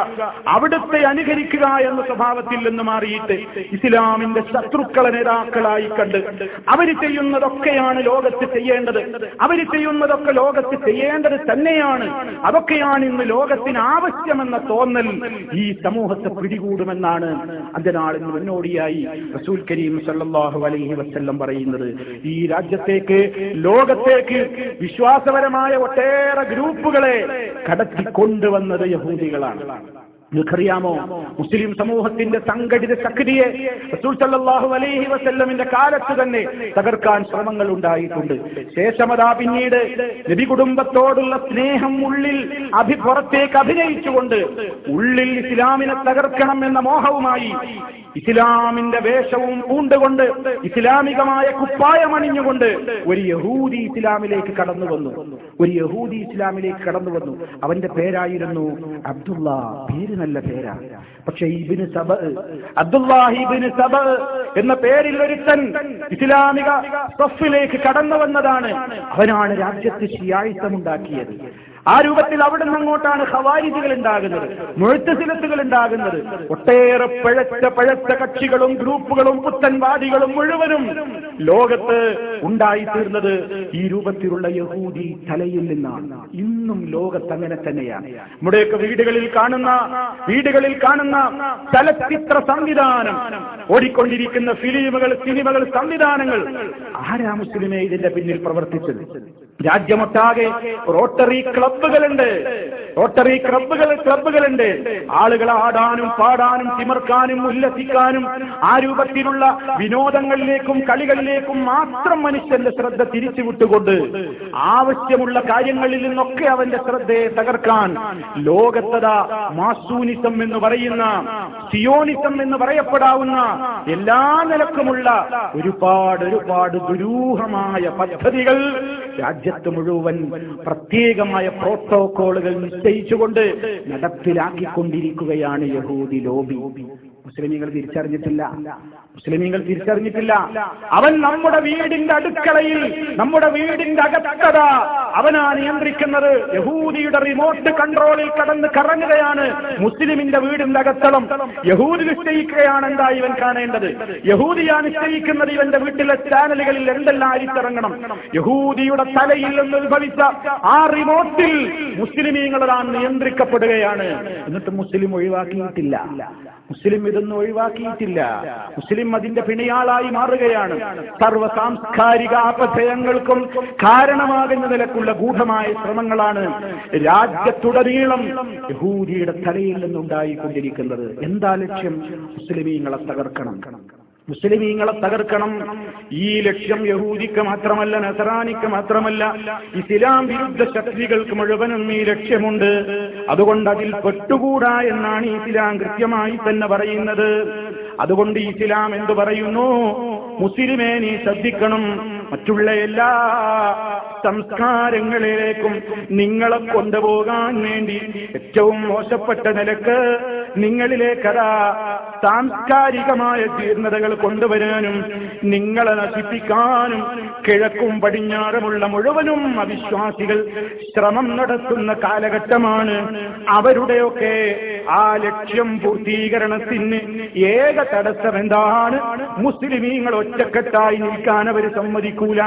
അവിടുത്തെ അനുകരിക്കുക എന്ന സ്വഭാവത്തിൽ നിന്ന് മാറിയിട്ട് ഇസ്ലാമിന്റെ ശത്രുക്കളെ നേതാക്കളായി കണ്ട് അവർ ചെയ്യുന്നതൊക്കെയാണ് ലോകത്ത് ചെയ്യേണ്ടത്. അവർ ചെയ്യുന്നതൊക്കെ ലോകത്ത് ചെയ്യേണ്ടത് തന്നെയാണ്. അതൊക്കെയാണ് ഇന്ന് ലോകത്തിന് ആവശ്യമെന്ന തോന്നൽ ഈ സമൂഹത്തെ പിടികൂടുമെന്നാണ് അതിനാളിന് മുന്നോടിയായി റസൂൽ കരീം സല്ലാഹു അലൈഹി വസ്ല്ലം പറയുന്നത്. ഈ രാജ്യത്തേക്ക് ലോകത്തേക്ക് വിശ്വാസപരമായ ഒട്ടേറെ ഗ്രൂപ്പുകളെ കടത്തിക്കൊണ്ടുവന്നത് യഹൂദികളാണ്. നിങ്ങൾക്കറിയാമോ മുസ്ലിം സമൂഹത്തിന്റെ സംഘടിത ശക്തിയെ റസൂൽ സല്ലല്ലാഹു അലൈഹി വസല്ലമിന്റെ കാലത്ത് തന്നെ തകർക്കാൻ ശ്രമങ്ങൾ ഉണ്ടായിട്ടുണ്ട്. ശേഷമതാ പിന്നീട് നബി കുടുംബത്തോടുള്ള സ്നേഹം ഉള്ളിൽ അഭി പുറത്തേക്ക് അഭിനയിച്ചുകൊണ്ട് ഉള്ളിൽ ഇസ്ലാമിനെ തകർക്കണം എന്ന മോഹവുമായി ഇസ്ലാമിന്റെ വേഷവും പൂണ്ടുകൊണ്ട് ഇസ്ലാമികമായ കുപ്പായമണിഞ്ഞുകൊണ്ട് ഒരു യഹൂദി ഇസ്ലാമിലേക്ക് കടന്നു വന്നു. ഒരു യഹൂദി ഇസ്ലാമിലേക്ക് കടന്നു വന്നു. അവന്റെ പേരായിരുന്നു അബ്ദുള്ള. പേര് നല്ല പേരാണ് പക്ഷെ ഇബിന് സബ അബ്ദുല്ലാഹിബിന് സബ എന്ന പേരിൽ ഒരുത്തൻ ഇസ്ലാമിക സഫിലേക്ക് കടന്നു വന്നതാണ്. അവനാണ് രാജ്യത്ത് ഷിയായിത്തം ഉണ്ടാക്കിയത് ആ രൂപത്തിൽ അവിടെ നിന്ന് അങ്ങോട്ടാണ് ഹവാരിജുകൾ ഉണ്ടാകുന്നത് മുഴുത്തസിലത്തുകൾ ഉണ്ടാകുന്നത്. ഒട്ടേറെ പഴച്ച പഴച്ച കക്ഷികളും ഗ്രൂപ്പുകളും പുത്തൻവാദികളും മുഴുവനും ലോകത്ത് ഉണ്ടായിത്തീർന്നത് ഈ രൂപത്തിലുള്ള യഹൂദി തലയിൽ നിന്നാണ്. ഇന്നും ലോകത്ത് അങ്ങനെ തന്നെയാണ്. നമ്മുടെയൊക്കെ വീടുകളിൽ കാണുന്ന വീടുകളിൽ കാണുന്ന ചലച്ചിത്ര സംവിധാനം ഓടിക്കൊണ്ടിരിക്കുന്ന ഫിലിമുകൾ സിനിമകൾ സംവിധാനങ്ങൾ ആരാ മുസ്ലിമേ ഇതിന്റെ പിന്നിൽ പ്രവർത്തിച്ചത്? രാജ്യമൊട്ടാകെ റോട്ടറി ക്ലബ്ബുകളുണ്ട്. റോട്ടറി ക്ലബ്ബുകൾ ക്ലബ്ബുകളുണ്ട്. ആളുകൾ ആടാനും പാടാനും തിമർക്കാനും ഉല്ലസിക്കാനും ആ രൂപത്തിലുള്ള വിനോദങ്ങളിലേക്കും കളികളിലേക്കും മാത്രം മനുഷ്യന്റെ ശ്രദ്ധ തിരിച്ചു വിട്ടുകൊണ്ട് ആവശ്യമുള്ള കാര്യങ്ങളിൽ നിന്നൊക്കെ അവന്റെ ശ്രദ്ധയെ തകർക്കാൻ ലോകത്തത മാസൂനിസം എന്ന് പറയുന്ന സിയോണിസം എന്ന് പറയപ്പെടാവുന്ന എല്ലാ നിലക്കുമുള്ള ഒരുപാട് ഒരുപാട് ദുരൂഹമായ പദ്ധതികൾ രാജ്യത്ത് മുഴുവൻ പ്രത്യേകമായ പ്രോട്ടോകോളുകൾ നിശ്ചയിച്ചുകൊണ്ട് നടപ്പിലാക്കിക്കൊണ്ടിരിക്കുകയാണ് യഹൂദി ലോബി. മുസ്ലിമീങ്ങൾ തിരിച്ചറിഞ്ഞിട്ടില്ല. മുസ്ലിമീങ്ങൾ തിരിച്ചറിഞ്ഞിട്ടില്ല. അവൻ നമ്മുടെ വീടിന്റെ അടുക്കളയിൽ നമ്മുടെ വീടിന്റെ അകത്തത. അവനാ നിയന്ത്രിക്കുന്നത്. യഹൂദിയുടെ റിമോട്ട് കൺട്രോളിൽ കടന്ന് കറങ്ങുകയാണ് മുസ്ലിമിന്റെ വീടിന്റെ അകത്തളം. യഹൂദി നിശ്ചയിക്കുകയാണ് എന്താ ഇവൻ കാണേണ്ടത്? യഹൂദിയാ നിശ്ചയിക്കുന്നത് ഇവന്റെ വീട്ടിലെ ചാനലുകളിൽ എന്തെല്ലാം അരിത്തിറങ്ങണം യഹൂദിയുടെ തലയിൽ നിന്ന് ഉത്ഭവിച്ച ആ റിമോട്ടിൽ മുസ്ലിമീങ്ങളാണ് നിയന്ത്രിക്കപ്പെടുകയാണ്. എന്നിട്ട് മുസ്ലിം ഒഴിവാക്കിയിട്ടില്ല. മുസ്ലിം ഇതൊന്നും ഒഴിവാക്കിയിട്ടില്ല. മുസ്ലിം അതിന്റെ പിണിയാളായി മാറുകയാണ്. സർവ സാംസ്കാരിക അപചയങ്ങൾക്കും കാരണമാകുന്ന നിലക്കുള്ള ഗൂഢമായ ശ്രമങ്ങളാണ് രാജ്യത്തുടനീളം യഹൂദിയുടെ തലയിൽ നിന്നുണ്ടായിക്കൊണ്ടിരിക്കുന്നത്. എന്താ ലക്ഷ്യം? മുസ്ലിമീങ്ങളെ തകർക്കണം. മുസ്ലിമീങ്ങളെ തകർക്കണം. ഈ ലക്ഷ്യം യഹൂദിക്ക് മാത്രമല്ല നസറാനിക്ക് മാത്രമല്ല ഇസ്ലാം വിരുദ്ധ ശക്തികൾക്ക് മുഴുവനും ഈ ലക്ഷ്യമുണ്ട്. അതുകൊണ്ട് അതിൽ പെട്ടുകൂടാ എന്നാണ് ഇസ്ലാം കൃത്യമായി തന്നെ പറയുന്നത്. അതുകൊണ്ട് ഇസ്ലാം എന്തു പറയുന്നു? മുസ്ലിമേ നീ ശ്രദ്ധിക്കണം. മറ്റുള്ള എല്ലാ സംസ്കാരങ്ങളിലേക്കും നിങ്ങളെ കൊണ്ടുപോകാൻ വേണ്ടി ഏറ്റവും മോശപ്പെട്ട നിലയ്ക്ക് നിങ്ങളിലേക്കതാ സാംസ്കാരികമായ ജീർണതകൾ കൊണ്ടുവരാനും നിങ്ങളെ നശിപ്പിക്കാനും കിഴക്കും പടിഞ്ഞാറുമുള്ള മുഴുവനും അവിശ്വാസികൾ ശ്രമം നടത്തുന്ന കാലഘട്ടമാണ്. അവരുടെയൊക്കെ ആ ലക്ഷ്യം പൂർത്തീകരണത്തിന് ഏക തടസ്സം എന്താണ്? മുസ്ലിമീങ്ങൾ ഒറ്റക്കെട്ടായി നിൽക്കാൻ അവർ സമ്മതിക്കൂല.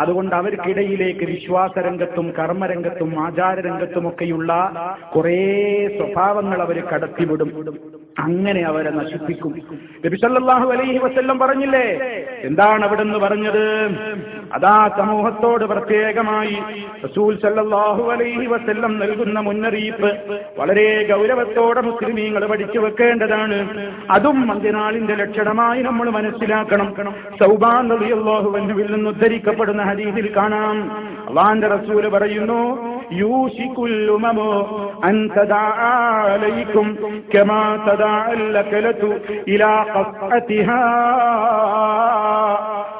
അതുകൊണ്ട് അവർക്കിടയിലേക്ക് വിശ്വാസരംഗത്തും കർമ്മരംഗത്തും ആചാരരംഗത്തുമൊക്കെയുള്ള കുറേ സ്വഭാവങ്ങൾ അവർ കടത്തിവിടും. അങ്ങനെ അവരെ നശിപ്പിക്കും. നബിസല്ലാഹു അലൈഹി വസ്ല്ലം പറഞ്ഞില്ലേ? എന്താണ് അവിടെ നിന്ന് പറഞ്ഞത്? അതാ സമൂഹത്തോട് പ്രത്യേകമായി റസൂൽ സല്ലല്ലാഹു അലൈഹി വസല്ലം നൽകുന്ന മുന്നറിയിപ്പ് വളരെ ഗൗരവത്തോടെ മുസ്ലിമീങ്ങൾ പഠിച്ചു വെക്കേണ്ടതാണ് അതും അന്ത്യനാളിന്റെ ലക്ഷണമായി നമ്മൾ മനസ്സിലാക്കണം സൗബാൻ റളിയല്ലാഹു അൻഹുവിൽ നിന്ന് ഉദ്ധരിക്കപ്പെടുന്ന ഹദീസിൽ കാണാം അള്ളാന്റെ റസൂല് പറയുന്നു യൂഷിക്കുൽ ഉമമു അൻ തദാ അലൈക്കും കമാ തദാ അല്ലകലതു ഇലാ ഖസ്അതിഹാ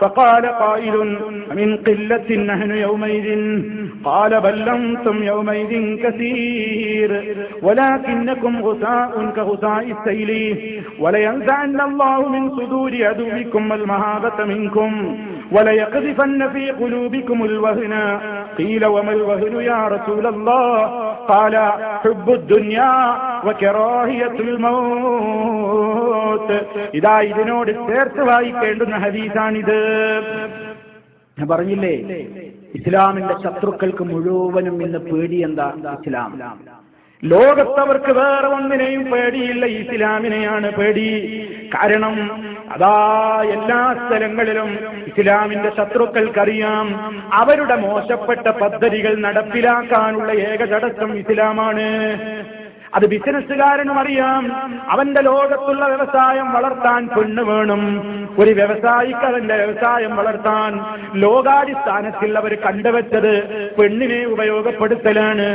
فقال قائل من قلة نحن يومئذ قال بل أنتم يومئذ كثير ولكنكم غثاء كغثاء السيل ولينزعن الله من صدور عدوكم المهابة منكم وليقذفن في قلوبكم الوهن قيل وما الوهن يا رسول الله قال حب الدنيا وكراهية الموت ഇതാ ഇതിനോട് ചേർത്ത് വായിക്കേണ്ടുന്ന ഹദീസാണിത് ഞാൻ പറഞ്ഞില്ലേ? ഇസ്ലാമിന്റെ ശത്രുക്കൾക്ക് മുഴുവനും ഇന്ന് പേടി എന്താ ഇസ്ലാം. ലോകത്തവർക്ക് വേറെ ഒന്നിനെയും പേടിയില്ല. ഇസ്ലാമിനെയാണ് പേടി. കാരണം അതാ എല്ലാ സ്ഥലങ്ങളിലും ഇസ്ലാമിന്റെ ശത്രുക്കൾക്കറിയാം. അവരുടെ മോശപ്പെട്ട പദ്ധതികൾ നടപ്പിലാക്കാനുള്ള ഏക തടസ്സം ഇസ്ലാമാണ്. അത് ബിസിനസ്സുകാരനും അറിയാം അവന്റെ ലോകത്തുള്ള വ്യവസായം വളർത്താൻ പെണ്ണ് വേണം. ഒരു വ്യവസായിക്ക് അവന്റെ വ്യവസായം വളർത്താൻ ലോകാടിസ്ഥാനത്തിൽ അവർ കണ്ടുവച്ചത് പെണ്ണിനെ ഉപയോഗപ്പെടുത്തലാണ്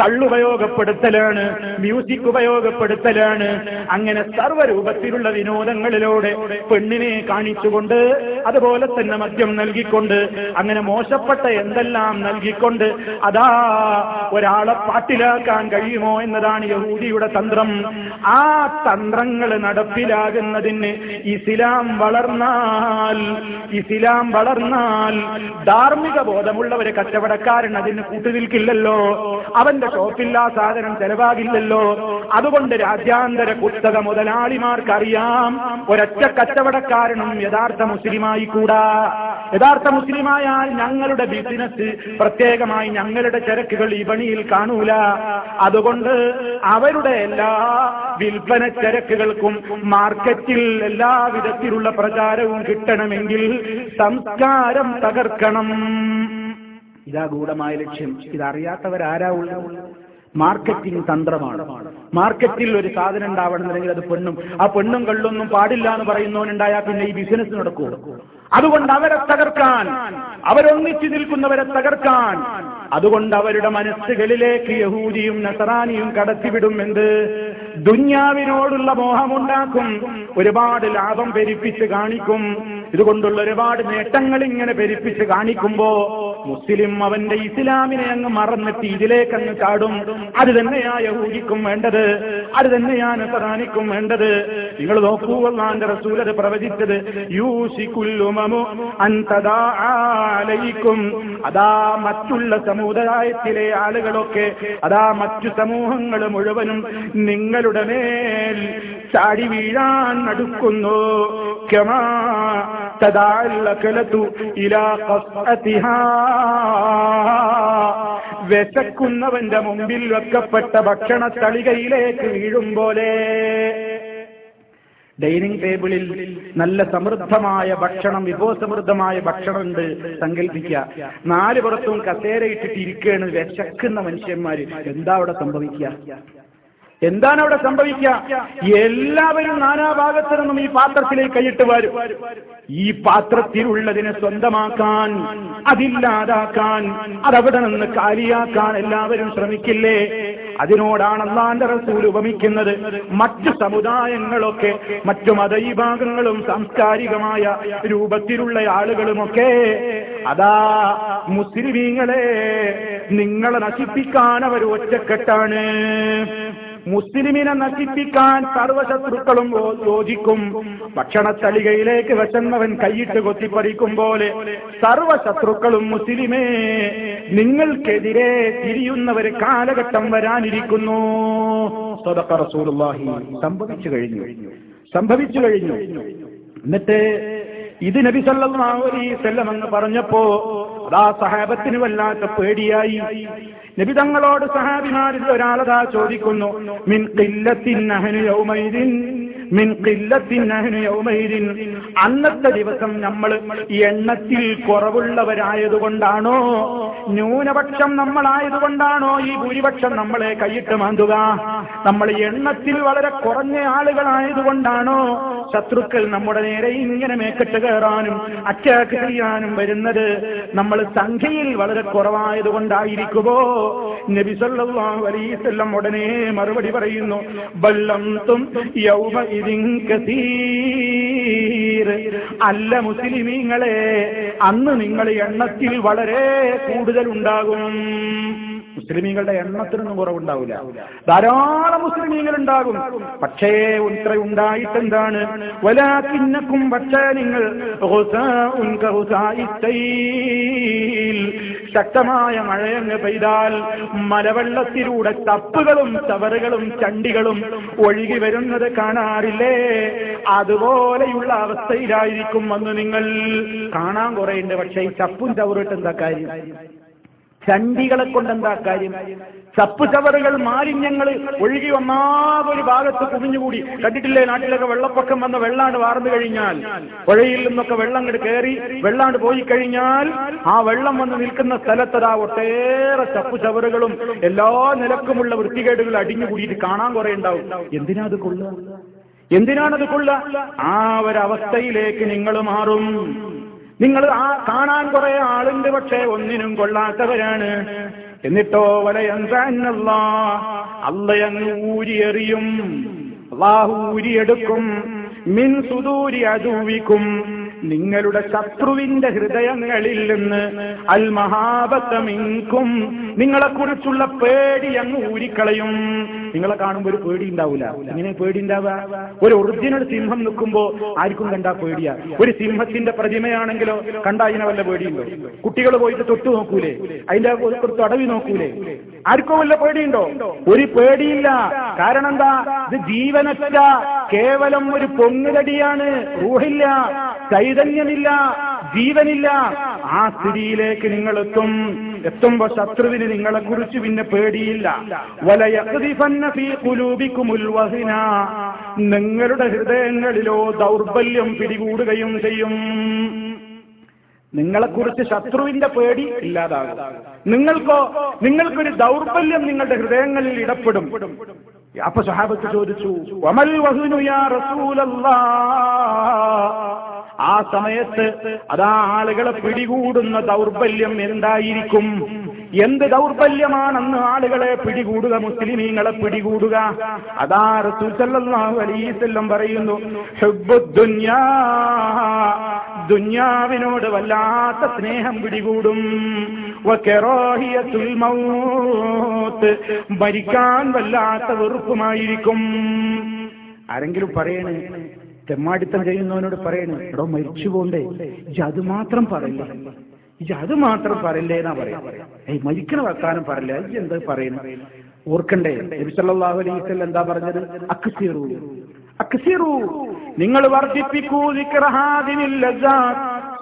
കള്ളുപയോഗപ്പെടുത്തലാണ് മ്യൂസിക് ഉപയോഗപ്പെടുത്തലാണ്. അങ്ങനെ സർവരൂപത്തിലുള്ള വിനോദങ്ങളിലൂടെ പെണ്ണിനെ കാണിച്ചുകൊണ്ട് അതുപോലെ തന്നെ മദ്യം നൽകിക്കൊണ്ട് അങ്ങനെ മോശപ്പെട്ട എന്തെല്ലാം നൽകിക്കൊണ്ട് അതാ ഒരാളെ പാട്ടിലാക്കാൻ കഴിയുമോ എന്നതാണ് യഹൂദിയുടെ തന്ത്രം. ആ തന്ത്രങ്ങൾ നടപ്പിലാകുന്നതിന് ഇസ്ലാം വളർന്നാൽ ഇസ്ലാം വളർന്നാൽ ധാർമ്മിക ബോധമുള്ളവര് കച്ചവടക്കാരൻ അതിന് കൂട്ടുനിൽക്കില്ലല്ലോ. അവന്റെ ഷോപ്പില്ലാ സാധനം ചെലവാകില്ലല്ലോ. അതുകൊണ്ട് രാജ്യാന്തര കുത്തക മുതലാളിമാർക്കറിയാം ഒരൊറ്റ കച്ചവടക്കാരനും യഥാർത്ഥ മുസ്ലിമായി കൂടാ. യഥാർത്ഥ മുസ്ലിമായാൽ ഞങ്ങളുടെ ബിസിനസ് പ്രത്യേകമായി ഞങ്ങളുടെ ചരക്കുകൾ ഈ വിപണിയിൽ കാണൂല. അതുകൊണ്ട് അവരുടെ എല്ലാ വിൽപ്പന ചരക്കുകൾക്കും മാർക്കറ്റിൽ എല്ലാ വിധത്തിലുള്ള പ്രചാരവും കിട്ടണമെങ്കിൽ സംസ്കാരം തകർക്കണം. ഇതാ ഗൂഢമായ ലക്ഷ്യം. ഇതറിയാത്തവരാരാ ഉള്ളത്? മാർക്കറ്റിംഗ് തന്ത്രമാണ്. മാർക്കറ്റിൽ ഒരു സാധനം ഉണ്ടാവണമെന്നുണ്ടെങ്കിൽ അത് പെണ്ണും ആ പെണ്ണും കള്ളൊന്നും പാടില്ല എന്ന് പറയുന്നവനുണ്ടായാൽ പിന്നെ ഈ ബിസിനസ് നടക്കൂ അതുകൊണ്ട് അവരെ തകർക്കാൻ അവരൊന്നിച്ചു നിൽക്കുന്നവരെ തകർക്കാൻ. അതുകൊണ്ട് അവരുടെ മനസ്സുകളിലേക്ക് യഹൂദിയും നസറാനിയും കടത്തിവിടും എന്ത്? ദുന്യാവിനോടുള്ള മോഹമുണ്ടാക്കും. ഒരുപാട് ലാഭം പെരിപ്പിച്ച് കാണിക്കും. ഇതുകൊണ്ടുള്ള ഒരുപാട് നേട്ടങ്ങൾ ഇങ്ങനെ പെരിപ്പിച്ച് കാണിക്കുമ്പോ മുസ്ലിം അവന്റെ ഇസ്ലാമിനെ അങ്ങ് മറന്നിട്ട് ഇതിലേക്ക് അങ്ങ് ചാടും. അത് തന്നെയാ യഹൂദിക്കും വേണ്ടത്. അത് തന്നെയാ നസറാനിക്കും വേണ്ടത്. നിങ്ങൾ നോക്കൂ അള്ളാന്റെ റസൂലത് പ്രവചിച്ചത്. അന്തദാലയിക്കും അതാ മറ്റുള്ള സമുദായത്തിലെ ആളുകളൊക്കെ അതാ മറ്റു സമൂഹങ്ങൾ മുഴുവനും നിങ്ങളുടെ ജനങ്ങളുടെ മേൽ ചാടി വീഴാൻ അടുക്കുന്നു വിശക്കുന്നവന്റെ മുമ്പിൽ വെക്കപ്പെട്ട ഭക്ഷണ തളികയിലേക്ക് വീഴും പോലെ. ഡൈനിങ് ടേബിളിൽ നല്ല സമൃദ്ധമായ ഭക്ഷണം വിഭവസമൃദ്ധമായ ഭക്ഷണം ഉണ്ട് സങ്കല്പിക്ക നാല് പുറത്തും കസേരയിട്ടിട്ട് ഇരിക്കുകയാണ് വിശക്കുന്ന മനുഷ്യന്മാര്. എന്താ അവിടെ സംഭവിക്കുക? എന്താണ് അവിടെ സംഭവിക്കുക? എല്ലാവരും നാനാഭാഗത്തു നിന്നും ഈ പാത്രത്തിലേക്ക് കൈയിട്ട് വരും. ഈ പാത്രത്തിലുള്ളതിനെ സ്വന്തമാക്കാൻ അതില്ലാതാക്കാൻ അതവിടെ നിന്ന് കാലിയാക്കാൻ എല്ലാവരും ശ്രമിക്കില്ലേ? അതിനോടാണ് അള്ളാന്റെ റസൂൽ ഉപമിക്കുന്നത്. മറ്റു സമുദായങ്ങളൊക്കെ മറ്റു മതവിഭാഗങ്ങളും സാംസ്കാരികമായ രൂപത്തിലുള്ള ആളുകളുമൊക്കെ അതാ മുസ്ലിമീങ്ങളെ നിങ്ങളെ നശിപ്പിക്കാൻ അവർ ഒറ്റക്കെട്ടാണ്. മുസ്ലിമിനെ നശിപ്പിക്കാൻ സർവശത്രുക്കളും യോജിക്കും. ഭക്ഷണത്തളികയിലേക്ക് വിശന്നവൻ കൈയിട്ട് കൊത്തിപ്പറിക്കും പോലെ സർവശത്രുക്കളും മുസ്ലിമേ നിങ്ങൾക്കെതിരെ തിരിയുന്നവര് കാലഘട്ടം വരാനിരിക്കുന്നു. സംഭവിച്ചു കഴിഞ്ഞു. സംഭവിച്ചു കഴിഞ്ഞു. എന്നിട്ട് ഇത് നബി സല്ലല്ലാഹു അലൈഹി വസല്ലം എന്ന് പറഞ്ഞപ്പോ അതാ സഹാബത്തിന് വല്ലാത്ത പേടിയായി. നബി തങ്ങളോട് സഹാബിമാരിൽ ഒരാളതാ ചോദിക്കുന്നു മിൻ യൗമൈദിൻ? മിൻ അന്നത്തെ ദിവസം നമ്മൾ എണ്ണത്തിൽ കുറവുള്ളവരായതുകൊണ്ടാണോ? ന്യൂനപക്ഷം നമ്മളായതുകൊണ്ടാണോ? ഈ ഭൂരിപക്ഷം നമ്മളെ കൈയിട്ട് മാന്തുക. നമ്മൾ എണ്ണത്തിൽ വളരെ കുറഞ്ഞ ആളുകളായതുകൊണ്ടാണോ? ശത്രുക്കൾ നമ്മുടെ നേരെ ഇങ്ങനെ മേക്കെട്ട് കയറാനും അറ്റാക്ക് ചെയ്യാനും വരുന്നത്. നമ്മൾ സംഖ്യയിൽ വളരെ കുറവായതുകൊണ്ടായിരിക്കുമോ? നബി സല്ലല്ലാഹു അലൈഹി വസല്ലം ഉടനെ മറുപടി പറയുന്നു ബല്ലം തും അല്ല മുസ്ലിമീങ്ങളെ അന്ന് നിങ്ങൾ എണ്ണത്തിൽ വളരെ കൂടുതൽ ഉണ്ടാകും മുസ്ലിമീങ്ങളുടെ എണ്ണത്തിനൊന്നും കുറവുണ്ടാവില്ല ധാരാളം മുസ്ലിമീങ്ങൾ ഉണ്ടാകും പക്ഷേ ഇത്ര ഉണ്ടായിട്ട് എന്താണ് വലാക്കിന്നക്കും പക്ഷേ നിങ്ങൾ. ശക്തമായ മഴയങ്ങ് പെയ്താൽ മലവെള്ളത്തിലൂടെ തപ്പുകളും ചവറുകളും ചണ്ടികളും ഒഴുകി വരുന്നത് കാണാറില്ലേ? അതുപോലെയുള്ള അവസ്ഥയിലായിരിക്കും വന്ന് നിങ്ങൾ. കാണാൻ കുറയുണ്ട് പക്ഷേ ഈ ചപ്പും ചവറിട്ട് എന്താ കാര്യം? ചണ്ടികളെ കൊണ്ട് എന്താ കാര്യം? ചപ്പ് ചവറുകൾ മാലിന്യങ്ങൾ ഒഴുകി ഒന്നാകെ ഒരു ഭാഗത്ത് കുമിഞ്ഞുകൂടി. കണ്ടിട്ടില്ലേ? നാട്ടിലൊക്കെ വെള്ളപ്പൊക്കം വന്ന വെള്ളാണ്ട് വാർന്നു കഴിഞ്ഞാൽ പുഴയിൽ നിന്നൊക്കെ വെള്ളം കണ്ട് കയറി വെള്ളാണ്ട് പോയി കഴിഞ്ഞാൽ ആ വെള്ളം വന്ന് നിൽക്കുന്ന സ്ഥലത്തതാ ഒട്ടേറെ ചപ്പ് ചവറുകളും എല്ലാ നിലക്കുമുള്ള വൃത്തികേടുകൾ അടിഞ്ഞുകൂടിയിട്ട് കാണാൻ കുറെ ഉണ്ടാവും. എന്തിനാ അത് കൊള്ളുക? എന്തിനാണത് കൊള്ളുക? ആ ഒരവസ്ഥയിലേക്ക് നിങ്ങൾ മാറും. നിങ്ങൾ ആ കാണാൻ കുറെ ആളുണ്ട് പക്ഷേ ഒന്നിനും കൊള്ളാത്തവരാണ്. എന്നിട്ടോ വലയന്തല്ല അല്ലയങ്ങ് ഊരിയെറിയും അള്ളാഹു മിൻ സുദൂരി അജൂവിക്കും നിങ്ങളുടെ ശത്രുവിന്റെ ഹൃദയങ്ങളിൽ നിന്ന് അൽ മഹാബത്തമിങ്കും നിങ്ങളെ കുറിച്ചുള്ള പേടി അങ്ങ് ഊരിക്കളയും. നിങ്ങളെ കാണുമ്പോൾ ഒരു പേടി ഉണ്ടാവില്ല എങ്ങനെ പേടി ഉണ്ടാവുക? ഒരു ഒറിജിനൽ സിംഹം നിൽക്കുമ്പോ ആർക്കും കണ്ടാ പേടിയാ. ഒരു സിംഹത്തിന്റെ പ്രതിമയാണെങ്കിലോ കണ്ടാ അതിനെ വല്ല പേടിയുണ്ടോ? കുട്ടികൾ പോയിട്ട് തൊട്ടു നോക്കൂലേ? അതിന്റെ തടവി നോക്കൂലേ? ആർക്കോ വല്ല പേടിയുണ്ടോ? ഒരു പേടിയില്ല. കാരണം എന്താ? ഇത് ജീവനറ്റ കേവലം ഒരു പൊങ്ങുതടിയാണ്. റൂഹില്ല. ചൈതന്യമില്ല ജീവനില്ല. ആ സ്ഥിതിയിലേക്ക് നിങ്ങൾ എത്തും എത്തുമ്പോ ശത്രുവിന് നിങ്ങളെ കുറിച്ച് പിന്നെ പേടിയില്ല. നിങ്ങളുടെ ഹൃദയങ്ങളിലോ ദൗർബല്യം പിടികൂടുകയും ചെയ്യും. നിങ്ങളെക്കുറിച്ച് ശത്രുവിന്റെ പേടി ഇല്ലാതാകും. നിങ്ങൾക്കോ നിങ്ങൾക്കൊരു ദൗർബല്യം നിങ്ങളുടെ ഹൃദയങ്ങളിൽ ഇടപെടും അപ്പൊ സഹാബത്ത് ചോദിച്ചു വമൽ വഹ്നു യാ റസൂലല്ലാ? ആ സമയത്ത് അതാ ആളുകളെ പിടികൂടുന്ന ദൗർബല്യം എന്തായിരിക്കും? എന്ത് ദൗർബല്യമാണെന്ന് ആളുകളെ പിടികൂടുക മുസ്ലിമീങ്ങളെ പിടികൂടുക? അതാ വസല്ലം പറയുന്നു ദുന്യാവിനോട് വല്ലാത്ത സ്നേഹം പിടികൂടും. മരിക്കാൻ വല്ലാത്ത വെറുപ്പുമായിരിക്കും. ആരെങ്കിലും പറയണേ തെമ്മാടിത്തം ചെയ്യുന്നവനോട് പറയുന്നു എടോ മരിച്ചു പോണ്ടേ ഇജ് അത് മാത്രം പറയില്ല? ഇജ് അത് മാത്രം പറയില്ലേ എന്നാ പറയാം? ഏയ് മരിക്കണ വർത്താനം പറയില്ല? ഇജ് എന്താ പറയുന്നു? ഓർക്കണ്ടേ നബി സല്ലല്ലാഹു അലൈഹി വസല്ലം എന്താ പറഞ്ഞത്? അക്സിറു അക്സിറു നിങ്ങൾ വർദ്ധിപ്പിക്കൂ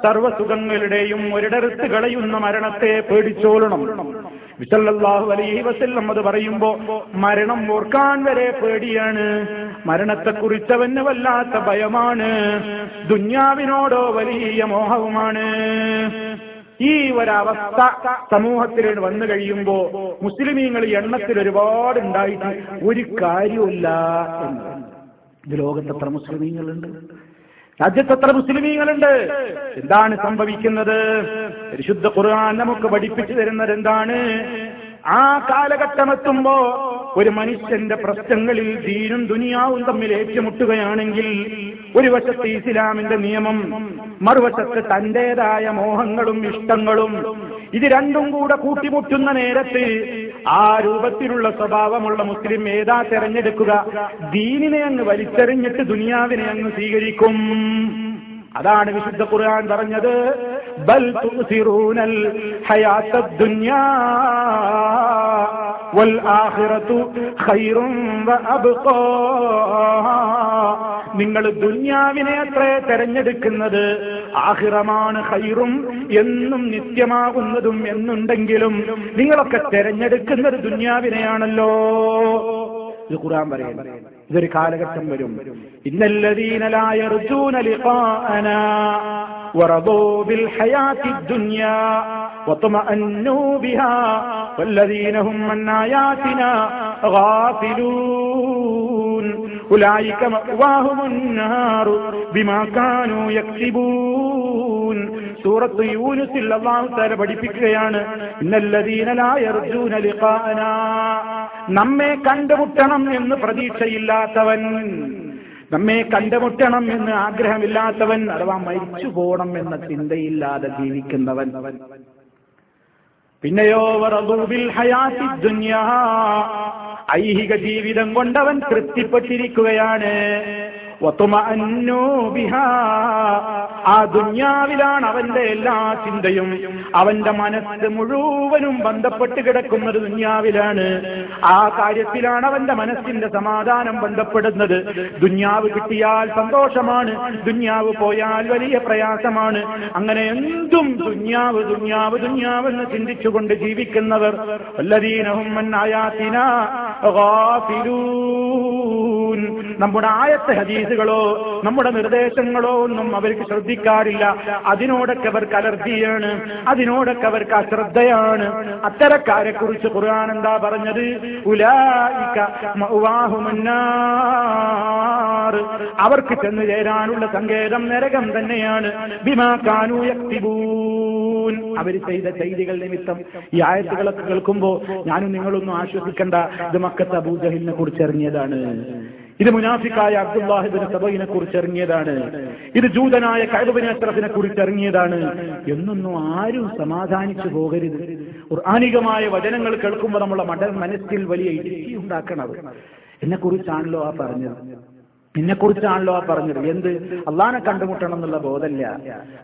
സർവസുഖങ്ങളുടെയും ഒരിടത്ത് കളയുന്ന മരണത്തെ പേടിച്ചോളണം. വിസല്ലാഹു അലൈഹി വസല്ലം അത് പറയുമ്പോ മരണം ഓർക്കാൻ വരെ പേടിയാണ്. മരണത്തെ കുറിച്ചവന് വല്ലാത്ത ഭയമാണ്. ദുന്യാവിനോടോ വലിയ മോഹവുമാണ്. ഈ ഒരവസ്ഥ സമൂഹത്തിൽ വന്നു കഴിയുമ്പോ മുസ്ലിമീങ്ങൾ എണ്ണത്തിൽ ഒരുപാട് ഉണ്ടായിട്ട് ഒരു കാര്യമില്ല എന്ന്. ലോകത്ത് എത്ര മുസ്ലിമീങ്ങളുണ്ട്? രാജ്യത്ത് എത്ര മുസ്ലിമീങ്ങളുണ്ട്. എന്താണ് സംഭവിക്കുന്നത്? പരിശുദ്ധ ഖുർആൻ നമുക്ക് പഠിപ്പിച്ചു തരുന്നത് എന്താണ്? ആ കാലഘട്ടം എത്തുമ്പോ ഒരു മനുഷ്യന്റെ പ്രശ്നങ്ങളിൽ ദീനും ദുനിയാവും തമ്മിൽ ഏറ്റുമുട്ടുകയാണെങ്കിൽ ഒരു വശത്ത് ഇസ്ലാമിന്റെ നിയമം മറുവശത്ത് തന്റേതായ മോഹങ്ങളും ഇഷ്ടങ്ങളും ഇത് രണ്ടും കൂടെ കൂട്ടിമുട്ടുന്ന നേരത്ത് ആ രൂപത്തിലുള്ള സ്വഭാവമുള്ള മുസ്ലിം ഏതാ തെരഞ്ഞെടുക്കുക? ദീനിനെ അങ്ങ് വലിച്ചെറിഞ്ഞിട്ട് ദുനിയാവിനെ അങ്ങ് സ്വീകരിക്കും. അതാണ് വിശുദ്ധ ഖുർആൻ പറഞ്ഞത്. ബൽ ദുനിയാ വൽ നിങ്ങൾ ദുന്യാവിനെ അത്രേ തെരഞ്ഞെടുക്കുന്നത് ആഹിറമാണ് ഹൈറും എന്നും നിത്യമാകുന്നതും എന്നുണ്ടെങ്കിലും നിങ്ങളൊക്കെ തെരഞ്ഞെടുക്കുന്നത് ദുന്യാവിനെയാണല്ലോ. ഇത് ഖുർആൻ പറയാൻ ഇതൊരു കാലഘട്ടം വരും. ഇന്നല്ലദീനലായർജൂന ലിഖാഅനാ ورضوا بالحياة الدنيا وطمأنوا بها والذين هم من آياتنا غافلون أولئك مأواهم النار بما كانوا يكسبون സൂറത്ത് യൂനുസിൽ അള്ളാഹു താര പഠിപ്പിക്കുകയാണ് ഇന്നല്ലദീനലായർജൂന ലിഖാഅന നമ്മെ കണ്ടുമുട്ടണം എന്ന് പ്രതീക്ഷയില്ലാത്തവൻ നമ്മെ കണ്ടുമുട്ടണം എന്ന് ആഗ്രഹമില്ലാത്തവൻ അഥവാ മരിച്ചു പോകണം എന്ന ചിന്തയില്ലാതെ ജീവിക്കുന്നവൻ പിന്നെയോ ഐഹിക ജീവിതം കൊണ്ടവൻ തൃപ്തിപ്പെട്ടിരിക്കുകയാണ്. ആ ദുന്യാവിലാണ് അവന്റെ എല്ലാ ചിന്തയും. അവന്റെ മനസ്സ് മുഴുവനും ബന്ധപ്പെട്ട് കിടക്കുന്നത് ദുന്യാവിലാണ്. ആ കാര്യത്തിലാണ് അവന്റെ മനസ്സിന്റെ സമാധാനം ബന്ധപ്പെടുന്നത്. ദുന്യാവ് കിട്ടിയാൽ സന്തോഷമാണ്. ദുന്യാവ് പോയാൽ വലിയ പ്രയാസമാണ്. അങ്ങനെ എന്തും ദുന്യാവ് ദുന്യാവ് എന്ന് ചിന്തിച്ചുകൊണ്ട് ജീവിക്കുന്നവർ. വല്ലതീനഹും ആയാത്തിനാ. നമ്മുടെ ആയത്തെ ഹദീസുകളോ നമ്മുടെ നിർദ്ദേശങ്ങളോ ഒന്നും അവർക്ക് ശ്രദ്ധിക്കാറില്ല. അതിനോടൊക്കെ അവർക്ക് അലർജിയാണ് അതിനോടൊക്കെ അവർക്ക് അശ്രദ്ധയാണ്. അത്തരക്കാരെ കുറിച്ച് ഖുർആൻ എന്താ പറഞ്ഞത്. അവർക്ക് ചെന്ന് ചേരാനുള്ള സങ്കേതം നരകം തന്നെയാണ്. ബിമാ കാനു യക്തിബൂൻ. അവർ ചെയ്ത ചെയ്തികൾ നിമിത്തം ഈ ആയത്തുകളൊക്കെ കേൾക്കുമ്പോ ഞാനും നിങ്ങളൊന്നും ആശ്വസിക്കണ്ട. ഇത് മക്കത്ത് അബൂജഹിലിനെ കുറിച്ച് ഇറങ്ങിയതാണ് ഇത് മുനാഫിക്കായ അബ്ദുല്ലാഹിബിന് സബയിനെ കുറിച്ച് ഇറങ്ങിയതാണ് ഇത് ജൂതനായ കഴിവിന് അഷ്റഫിനെ കുറിച്ച് ഇറങ്ങിയതാണ് എന്നൊന്നും ആരും സമാധാനിച്ചു പോകരുത്. ആനികമായ വചനങ്ങൾ കേൾക്കുമ്പോൾ നമ്മളെ മനസ്സിൽ വലിയ ഇടുക്കി ഉണ്ടാക്കണത്. എന്നെ കുറിച്ചാണല്ലോ ആ പറഞ്ഞത്. എന്നെ കുറിച്ചാണല്ലോ ആ പറഞ്ഞത്. എന്ത്? അള്ളാനെ കണ്ടുമുട്ടണം എന്നുള്ള ബോധമല്ല.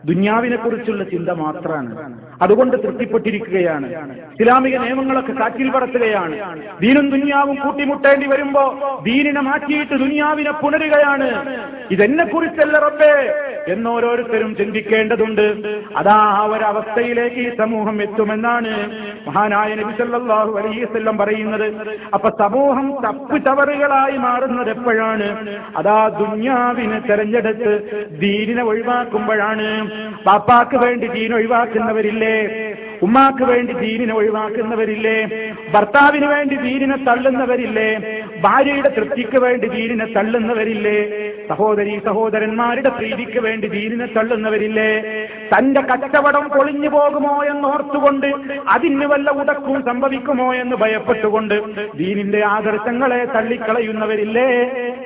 ദുന്യാവിനെ കുറിച്ചുള്ള ചിന്ത മാത്രമാണ് അതുകൊണ്ട് തൃപ്തിപ്പെട്ടിരിക്കുകയാണ്. ഇസ്ലാമിക നിയമങ്ങളൊക്കെ കാറ്റിൽ പറത്തുകയാണ്. ദീനും ദുന്യാവും കൂട്ടിമുട്ടേണ്ടി വരുമ്പോ ദീനിനെ മാറ്റിയിട്ട് ദുന്യാവിനെ പുണരുകയാണ്. ഇതെന്നെ കുറിച്ചല്ല റബ്ബേ. എന്നോരോരുത്തരും ചിന്തിക്കേണ്ടതുണ്ട്. അതാ ആ ഒരവസ്ഥയിലേക്ക് ഈ സമൂഹം എത്തുമെന്നാണ് മഹാനായ നബിസല്ലാഹു വസല്ലം പറയുന്നത്. അപ്പൊ സമൂഹം തപ്പ് ചവറുകളായി മാറുന്നത് എപ്പോഴാണ്? അതാ ദുന്യാവിനെ തെരഞ്ഞെടുത്ത് ദീനിനെ ഒഴിവാക്കുമ്പോഴാണ് പാപ്പാക്ക് വേണ്ടി ദീൻ ഒഴിവാക്കുന്നവരില്ലേ? ഉമ്മാക്ക് വേണ്ടി ദീനിനെ ഒഴിവാക്കുന്നവരില്ലേ? ഭർത്താവിന് വേണ്ടി ദീനിനെ തള്ളുന്നവരില്ലേ? ഭാര്യയുടെ തൃപ്തിക്ക് വേണ്ടി ദീനിനെ തള്ളുന്നവരില്ലേ? സഹോദരി സഹോദരന്മാരുടെ പ്രീതിക്ക് വേണ്ടി ദീനിനെ തള്ളുന്നവരില്ലേ? തന്റെ കച്ചവടം പൊളിഞ്ഞു പോകുമോ എന്നോർത്തുകൊണ്ട് അതിന് വല്ല ഉടക്കും സംഭവിക്കുമോ എന്ന് ഭയപ്പെട്ടുകൊണ്ട് ദീനിന്റെ ആദർശങ്ങളെ തള്ളിക്കളയുന്നവരില്ലേ?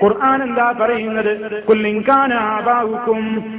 ഖുർആൻ എന്താ പറയുന്നത്? കുല്ലിങ്കാനാബാവുക്കും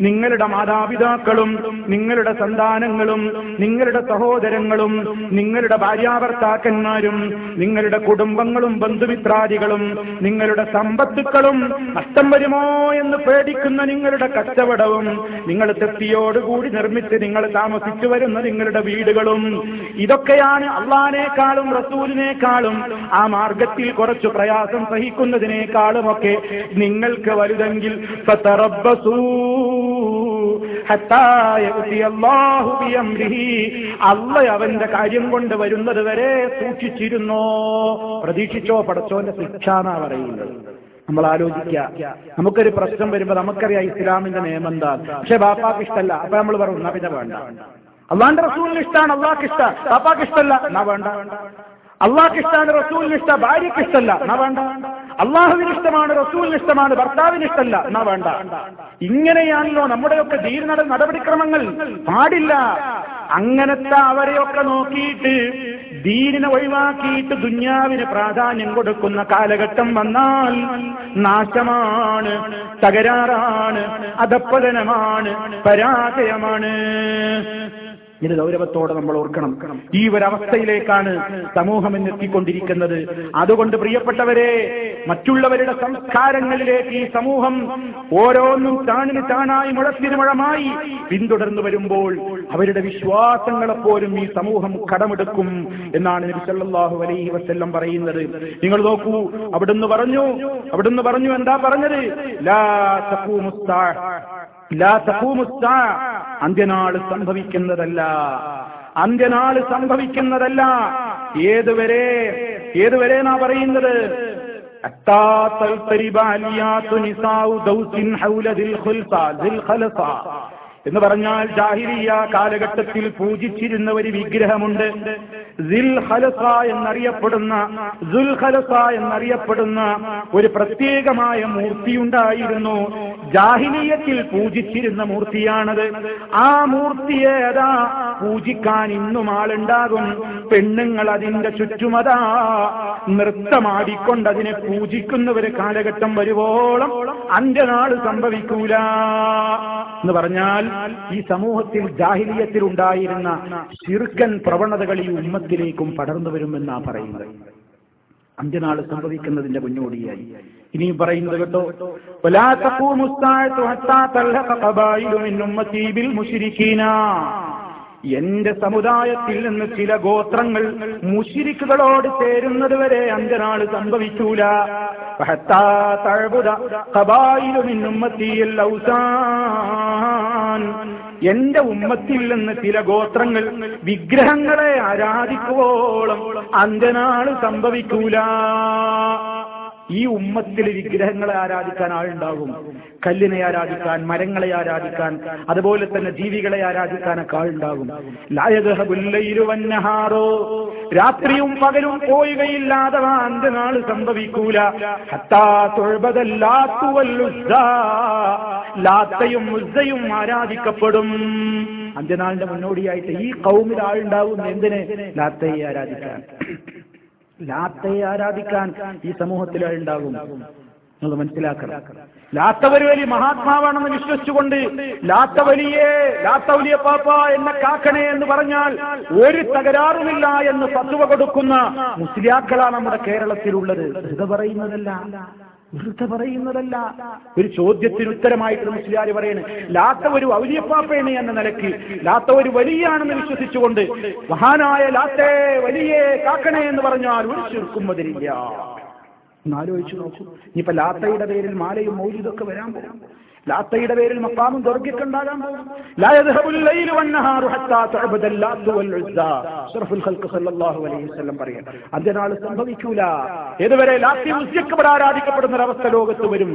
നിങ്ങളുടെ മാതാപിതാക്കളും നിങ്ങളുടെ സന്താനങ്ങളും നിങ്ങളുടെ സഹോദരങ്ങളും നിങ്ങളുടെ ഭാര്യാഭർത്താക്കന്മാരും നിങ്ങളുടെ കുടുംബങ്ങളും ബന്ധുമിത്രാദികളും നിങ്ങളുടെ സമ്പത്തുക്കളും നഷ്ടം വരുമോ എന്ന് പേടിക്കുന്ന നിങ്ങളുടെ കച്ചവടവും നിങ്ങൾ തൃപ്തിയോടുകൂടി നിർമ്മിച്ച് നിങ്ങൾ താമസിച്ചു വരുന്ന നിങ്ങളുടെ വീടുകളും ഇതൊക്കെയാണ് അള്ളാനേക്കാളും റസൂലിനേക്കാളും ആ മാർഗത്തിൽ കുറച്ച് പ്രയാസം സഹിക്കും സഹിക്കുന്നതിനേക്കാളുമൊക്കെ നിങ്ങൾക്ക് വലുതെങ്കിൽ അല്ല അവന്റെ കാര്യം കൊണ്ട് വരുന്നത് വരെ സൂക്ഷിച്ചിരുന്നോ? പ്രതീക്ഷിച്ചോ? പടച്ചോന്റെ ശിക്ഷ എന്നാ പറയുന്നത്. നമ്മൾ ആലോചിക്കുക നമുക്കൊരു പ്രശ്നം വരുമ്പോ നമുക്കറിയാം ഇസ്ലാമിന്റെ നിയമം എന്താ. പക്ഷെ ബാപ്പാക്ക് ഇഷ്ടമല്ല അപ്പൊ നമ്മൾ പറഞ്ഞു എന്നാ പിന്നെ വേണ്ട. അള്ളാന്റെ റസൂലിന് ഇഷ്ടമാണ് അള്ളാഹ്ക്ക് ഇഷ്ട. ബാപ്പാക്ക് ഇഷ്ടമല്ല എന്നാ വേണ്ട? അള്ളാഹ്ക്ക് ഇഷ്ടമാണ് റസൂലിന് ഇഷ്ട ഭാര്യയ്ക്ക് ഇഷ്ടമല്ല എന്നാ വേണ്ട. അള്ളാഹുവിന് ഇഷ്ടമാണ് റസൂലിന് ഇഷ്ടമാണ് ഭർത്താവിന് ഇഷ്ടമല്ല എന്നാ വേണ്ട. ഇങ്ങനെയാണല്ലോ നമ്മുടെയൊക്കെ ദീന നട നടപടിക്രമങ്ങൾ. പാടില്ല. അങ്ങനത്തെ അവരെയൊക്കെ നോക്കിയിട്ട് ദീനിനെ ഒഴിവാക്കിയിട്ട് ദുന്യാവിന് പ്രാധാന്യം കൊടുക്കുന്ന കാലഘട്ടം വന്നാൽ നാശമാണ് തകരാറാണ് അധപ്പതനമാണ് പരാജയമാണ്. ഇത് ഗൗരവത്തോടെ നമ്മൾ ഓർക്കണം. ഈ ഒരവസ്ഥയിലേക്കാണ് സമൂഹം എന്നെത്തിക്കൊണ്ടിരിക്കുന്നത് അതുകൊണ്ട് പ്രിയപ്പെട്ടവരെ മറ്റുള്ളവരുടെ സംസ്കാരങ്ങളിലേക്ക് ഈ സമൂഹം ഓരോന്നും താണിന് താണായി മുഴത്തിന് മുഴമായി പിന്തുടർന്നു വരുമ്പോൾ അവരുടെ വിശ്വാസങ്ങളെപ്പോലും ഈ സമൂഹം കടമെടുക്കും എന്നാണ് നബി സല്ലല്ലാഹു അലൈഹി വസല്ലം പറയുന്നത്. നിങ്ങൾ നോക്കൂ അവിടുന്ന് പറഞ്ഞു അവിടുന്ന് പറഞ്ഞു എന്താ പറഞ്ഞത്? ലാ അന്ത്യനാൾ സംഭവിക്കുന്നതല്ല അന്ത്യനാൾ സംഭവിക്കുന്നതല്ല ഏതുവരെ ഏതുവരെ നാ പറയുന്നത് حتى تلترب عاليات نساء دوس حول ذي الخلصة ذي الخلصة എന്ന് പറഞ്ഞാൽ ജാഹിരിയ കാലഘട്ടത്തിൽ പൂജിച്ചിരുന്ന ഒരു വിഗ്രഹമുണ്ട്. ഖലസ എന്നറിയപ്പെടുന്ന ഹലസ എന്നറിയപ്പെടുന്ന ഒരു പ്രത്യേകമായ മൂർത്തിയുണ്ടായിരുന്നു. ജാഹിലിയത്തിൽ പൂജിച്ചിരുന്ന മൂർത്തിയാണത്. ആ മൂർത്തിയെ അതാ പൂജിക്കാൻ ഇന്നും ആളുണ്ടാകും. പെണ്ണുങ്ങൾ അതിന്റെ ചുറ്റുമതാ നൃത്തമാടിക്കൊണ്ട് അതിനെ പൂജിക്കുന്ന ഒരു കാലഘട്ടം വരുവോളം അന്ത്യനാൾ സംഭവിക്കൂല എന്ന് പറഞ്ഞാൽ ഈ സമൂഹത്തിൽ ജാഹിലിയത്തിൽ ഉണ്ടായിരുന്ന ശിർക്കൻ പ്രവണതകൾ ഈ ഉമ്മത്തിലേക്കും പടർന്നു വരുമെന്നാ പറയുന്നത്. അന്ത്യനാൾ സംഭവിക്കുന്നതിന്റെ മുന്നോടിയായി. ഇനിയും പറയുന്നത് കേട്ടോ. എന്റെ സമുദായത്തിൽ നിന്ന് ചില ഗോത്രങ്ങൾ മുഷിരിക്കുകളോട് ചേരുന്നത് വരെ അഞ്ചനാൾ സംഭവിക്കൂല തഴബുത കബായിലും എന്റെ ഉമ്മത്തിൽ നിന്ന് ചില ഗോത്രങ്ങൾ വിഗ്രഹങ്ങളെ ആരാധിക്കുവോളം അന്തനാൾ സംഭവിക്കൂല. ഈ ഉമ്മത്തിൽ വിഗ്രഹങ്ങളെ ആരാധിക്കാൻ ആളുണ്ടാകും. കല്ലിനെ ആരാധിക്കാൻ മരങ്ങളെ ആരാധിക്കാൻ അതുപോലെ തന്നെ ജീവികളെ ആരാധിക്കാനൊക്കെ ആളുണ്ടാകും. രാത്രിയും പകലും പോയുകയില്ലാതെ അന്ത്യനാൾ സംഭവിക്കൂല. ഹത്താ തൊഴുപതല്ലാത്തുവല്ലുസ്സാ ലാത്തയും മുസ്സയും ആരാധിക്കപ്പെടും. അന്ത്യനാളിന്റെ മുന്നോടിയായിട്ട് ഈ കൗമിൽ ആളുണ്ടാവും എന്തിനെ? ലാത്തയെ ആരാധിക്കാൻ. ലാത്തയെ ആരാധിക്കാൻ ഈ സമൂഹത്തിൽ ഉണ്ടാകും നിങ്ങൾ മനസ്സിലാക്കണം. ലാത്ത ഒരു വലിയ മഹാത്മാവാണെന്ന് വിശ്വസിച്ചുകൊണ്ട് ലാത്തവലിയെ ലാത്തവലിയ ലാത്ത വലിയ പാപ്പ എന്ന കാക്കണേ എന്ന് പറഞ്ഞാൽ ഒരു തകരാറുമില്ല എന്ന് പത്തുവ കൊടുക്കുന്ന മുസ്ലിയാക്കളാണ് നമ്മുടെ കേരളത്തിലുള്ളത്. ഇത് പറയുന്നതല്ല. വെറുതെ പറയുന്നതല്ല. ഒരു ചോദ്യത്തിന് ഉത്തരമായിട്ട് മുസ്ലിയാർ പറയുന്നത് ലാത്ത ഒരു ഔലിയപ്പാപ്പയാണ് എന്ന നിലയ്ക്ക് ലാത്ത ഒരു വലിയാണെന്ന് വിശ്വസിച്ചുകൊണ്ട് മഹാനായ ലാത്തേ വലിയേ കാക്കണേ എന്ന് പറഞ്ഞാൽ ഒരു ചുരുക്കും അതിരില്ല എന്നാലോചിച്ചു നോക്കൂ. ഇനിയിപ്പോ ലാത്തയുടെ പേരിൽ മാലയും മൗലിതൊക്കെ വരാൻ പോകും. ലാത്തയുടെ പേരിൽ മക്കാമും ദുർഗിക്കുണ്ടാകാം പറയാം അന്ത്യനാൾ സംഭവിക്കൂല. ഏതുവരെ ലാത്തി ഉസ്യക്കബർ ആരാധിക്കപ്പെടുന്ന ഒരവസ്ഥ ലോകത്ത് വരും.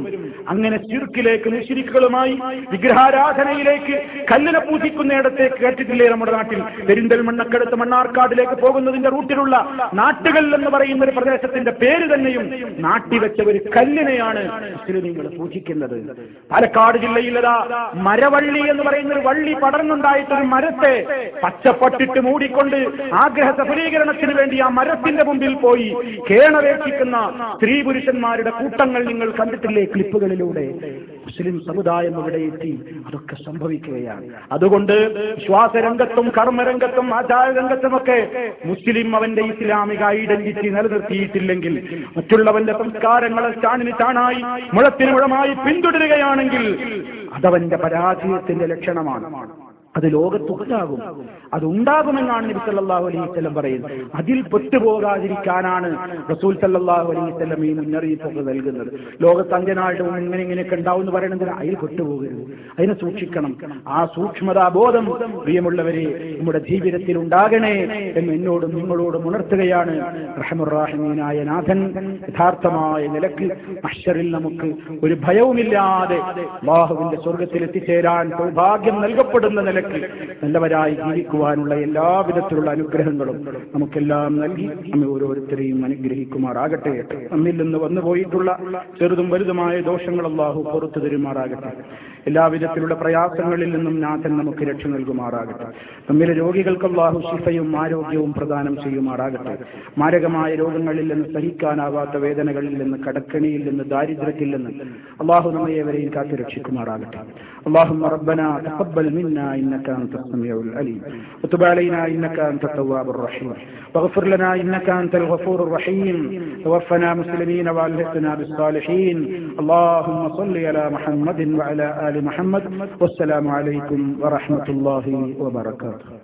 അങ്ങനെ ശിർക്കിലേക്ക് മുശ്രിക്കുകളുമായി വിഗ്രഹാരാധനയിലേക്ക് കല്ലിനെ പൂജിക്കുന്നിടത്തേക്ക് കേട്ടിട്ടില്ലേ നമ്മുടെ നാട്ടിൽ? പെരിന്തൽമണ്ണക്കടുത്ത് മണ്ണാർക്കാടിലേക്ക് പോകുന്നതിന്റെ റൂട്ടിലുള്ള നാട്ടുകൾ എന്ന് പറയുന്ന ഒരു പ്രദേശത്തിന്റെ പേര് തന്നെയും നാട്ടിവെച്ച ഒരു കല്ലിനെയാണ് മുസ്ലിമീങ്ങൾ പൂജിക്കുന്നത്. പാലക്കാട് ജില്ലയിലതാ മരവള്ളി എന്ന് പറയുന്ന ഒരു വള്ളി പടർന്നുണ്ടായിട്ടൊരു മരത്തെ പച്ചപ്പട്ടിട്ട് മൂടിക്കൊണ്ട് ആഗ്രഹ സഫലീകരണത്തിന് വേണ്ടി ആ മരത്തിന്റെ മുമ്പിൽ പോയി കേണവേക്ഷിക്കുന്ന സ്ത്രീ പുരുഷന്മാരുടെ കൂട്ടങ്ങൾ നിങ്ങൾ കണ്ടിട്ടില്ലേ ക്ലിപ്പുകളിലൂടെ? മുസ്ലിം സമുദായം ഇവിടെ എത്തി. അതൊക്കെ സംഭവിക്കുകയാണ്. അതുകൊണ്ട് വിശ്വാസരംഗത്തും കർമ്മരംഗത്തും ആചാരരംഗത്തുമൊക്കെ മുസ്ലിം അവന്റെ ഇസ്ലാമിക ഐഡന്റിറ്റി നിലനിർത്തിയിട്ടില്ലെങ്കിൽ മറ്റുള്ളവന്റെ സംസ്കാരങ്ങളെ ചാണിന് ചാണായി മുഴത്തിന് മുഴമായി പിന്തുടരുകയാണെങ്കിൽ അതവന്റെ പരാജയത്തിന്റെ ലക്ഷണമാണ്. അത് ലോകത്തുണ്ടാകും അതുണ്ടാകുമെന്നാണ് നബി സല്ലല്ലാഹു അലൈഹി വസല്ലം പറയുന്നത്. അതിൽ പെട്ടുപോകാതിരിക്കാനാണ് റസൂൽ സല്ലാഹു അലൈഹി സ്വലം ഈ മുന്നറിയിപ്പൊക്കെ നൽകുന്നത്. ലോകത്ത് അഞ്ചനാളുടെ ഇങ്ങനെ ഇങ്ങനെയൊക്കെ ഉണ്ടാവും എന്ന് പറയുന്നത് അതിൽ പെട്ടുപോകരുത്. അതിനെ സൂക്ഷിക്കണം. ആ സൂക്ഷ്മതാബോധം പ്രിയമുള്ളവരെ നമ്മുടെ ജീവിതത്തിൽ ഉണ്ടാകണേ എന്ന് എന്നോടും നിങ്ങളോടും ഉണർത്തുകയാണ്. റഹമുറാഹിമീനായ നാഥൻ യഥാർത്ഥമായ നിലയ്ക്ക് അക്ഷറിൽ നമുക്ക് ഒരു ഭയവുമില്ലാതെ ബാഹുവിന്റെ സ്വർഗത്തിൽ എത്തിച്ചേരാൻ സൗഭാഗ്യം നൽകപ്പെടുന്ന നിലയ്ക്ക് നിലയ്ക്ക് നല്ലവരായി ജീവിക്കുവാനുള്ള എല്ലാവിധത്തിലുള്ള അനുഗ്രഹങ്ങളും നമുക്കെല്ലാം നൽകി നമ്മെ ഓരോരുത്തരെയും അനുഗ്രഹിക്കുമാറാകട്ടെ. നമ്മിൽ നിന്ന് വന്നുപോയിട്ടുള്ള ചെറുതും വലുതുമായ ദോഷങ്ങൾ അള്ളാഹു പുറത്തു തരുമാറാകട്ടെ. എല്ലാവിധത്തിലുള്ള പ്രയാസങ്ങളിൽ നിന്നും നാഥൻ നമുക്ക് രക്ഷ നൽകുമാറാകട്ടെ. നമ്മിലെ രോഗികൾക്ക് അള്ളാഹു ശിഫയും ആരോഗ്യവും പ്രദാനം ചെയ്യുമാറാകട്ടെ. മാരകമായ രോഗങ്ങളിൽ നിന്ന് സഹിക്കാനാവാത്ത വേദനകളിൽ നിന്ന് കടക്കണിയിൽ നിന്ന് ദാരിദ്ര്യത്തിൽ നിന്ന് അള്ളാഹു കാത്തു രക്ഷിക്കുമാറാകട്ടെ اللهم ربنا تقبل منا إنك أنت السميع العليم. وتب علينا إنك أنت التواب الرحيم. واغفر لنا إنك أنت الغفور الرحيم. توفنا مسلمين وألحقنا بالصالحين. اللهم صل على محمد وعلى آل محمد. والسلام عليكم ورحمة الله وبركاته.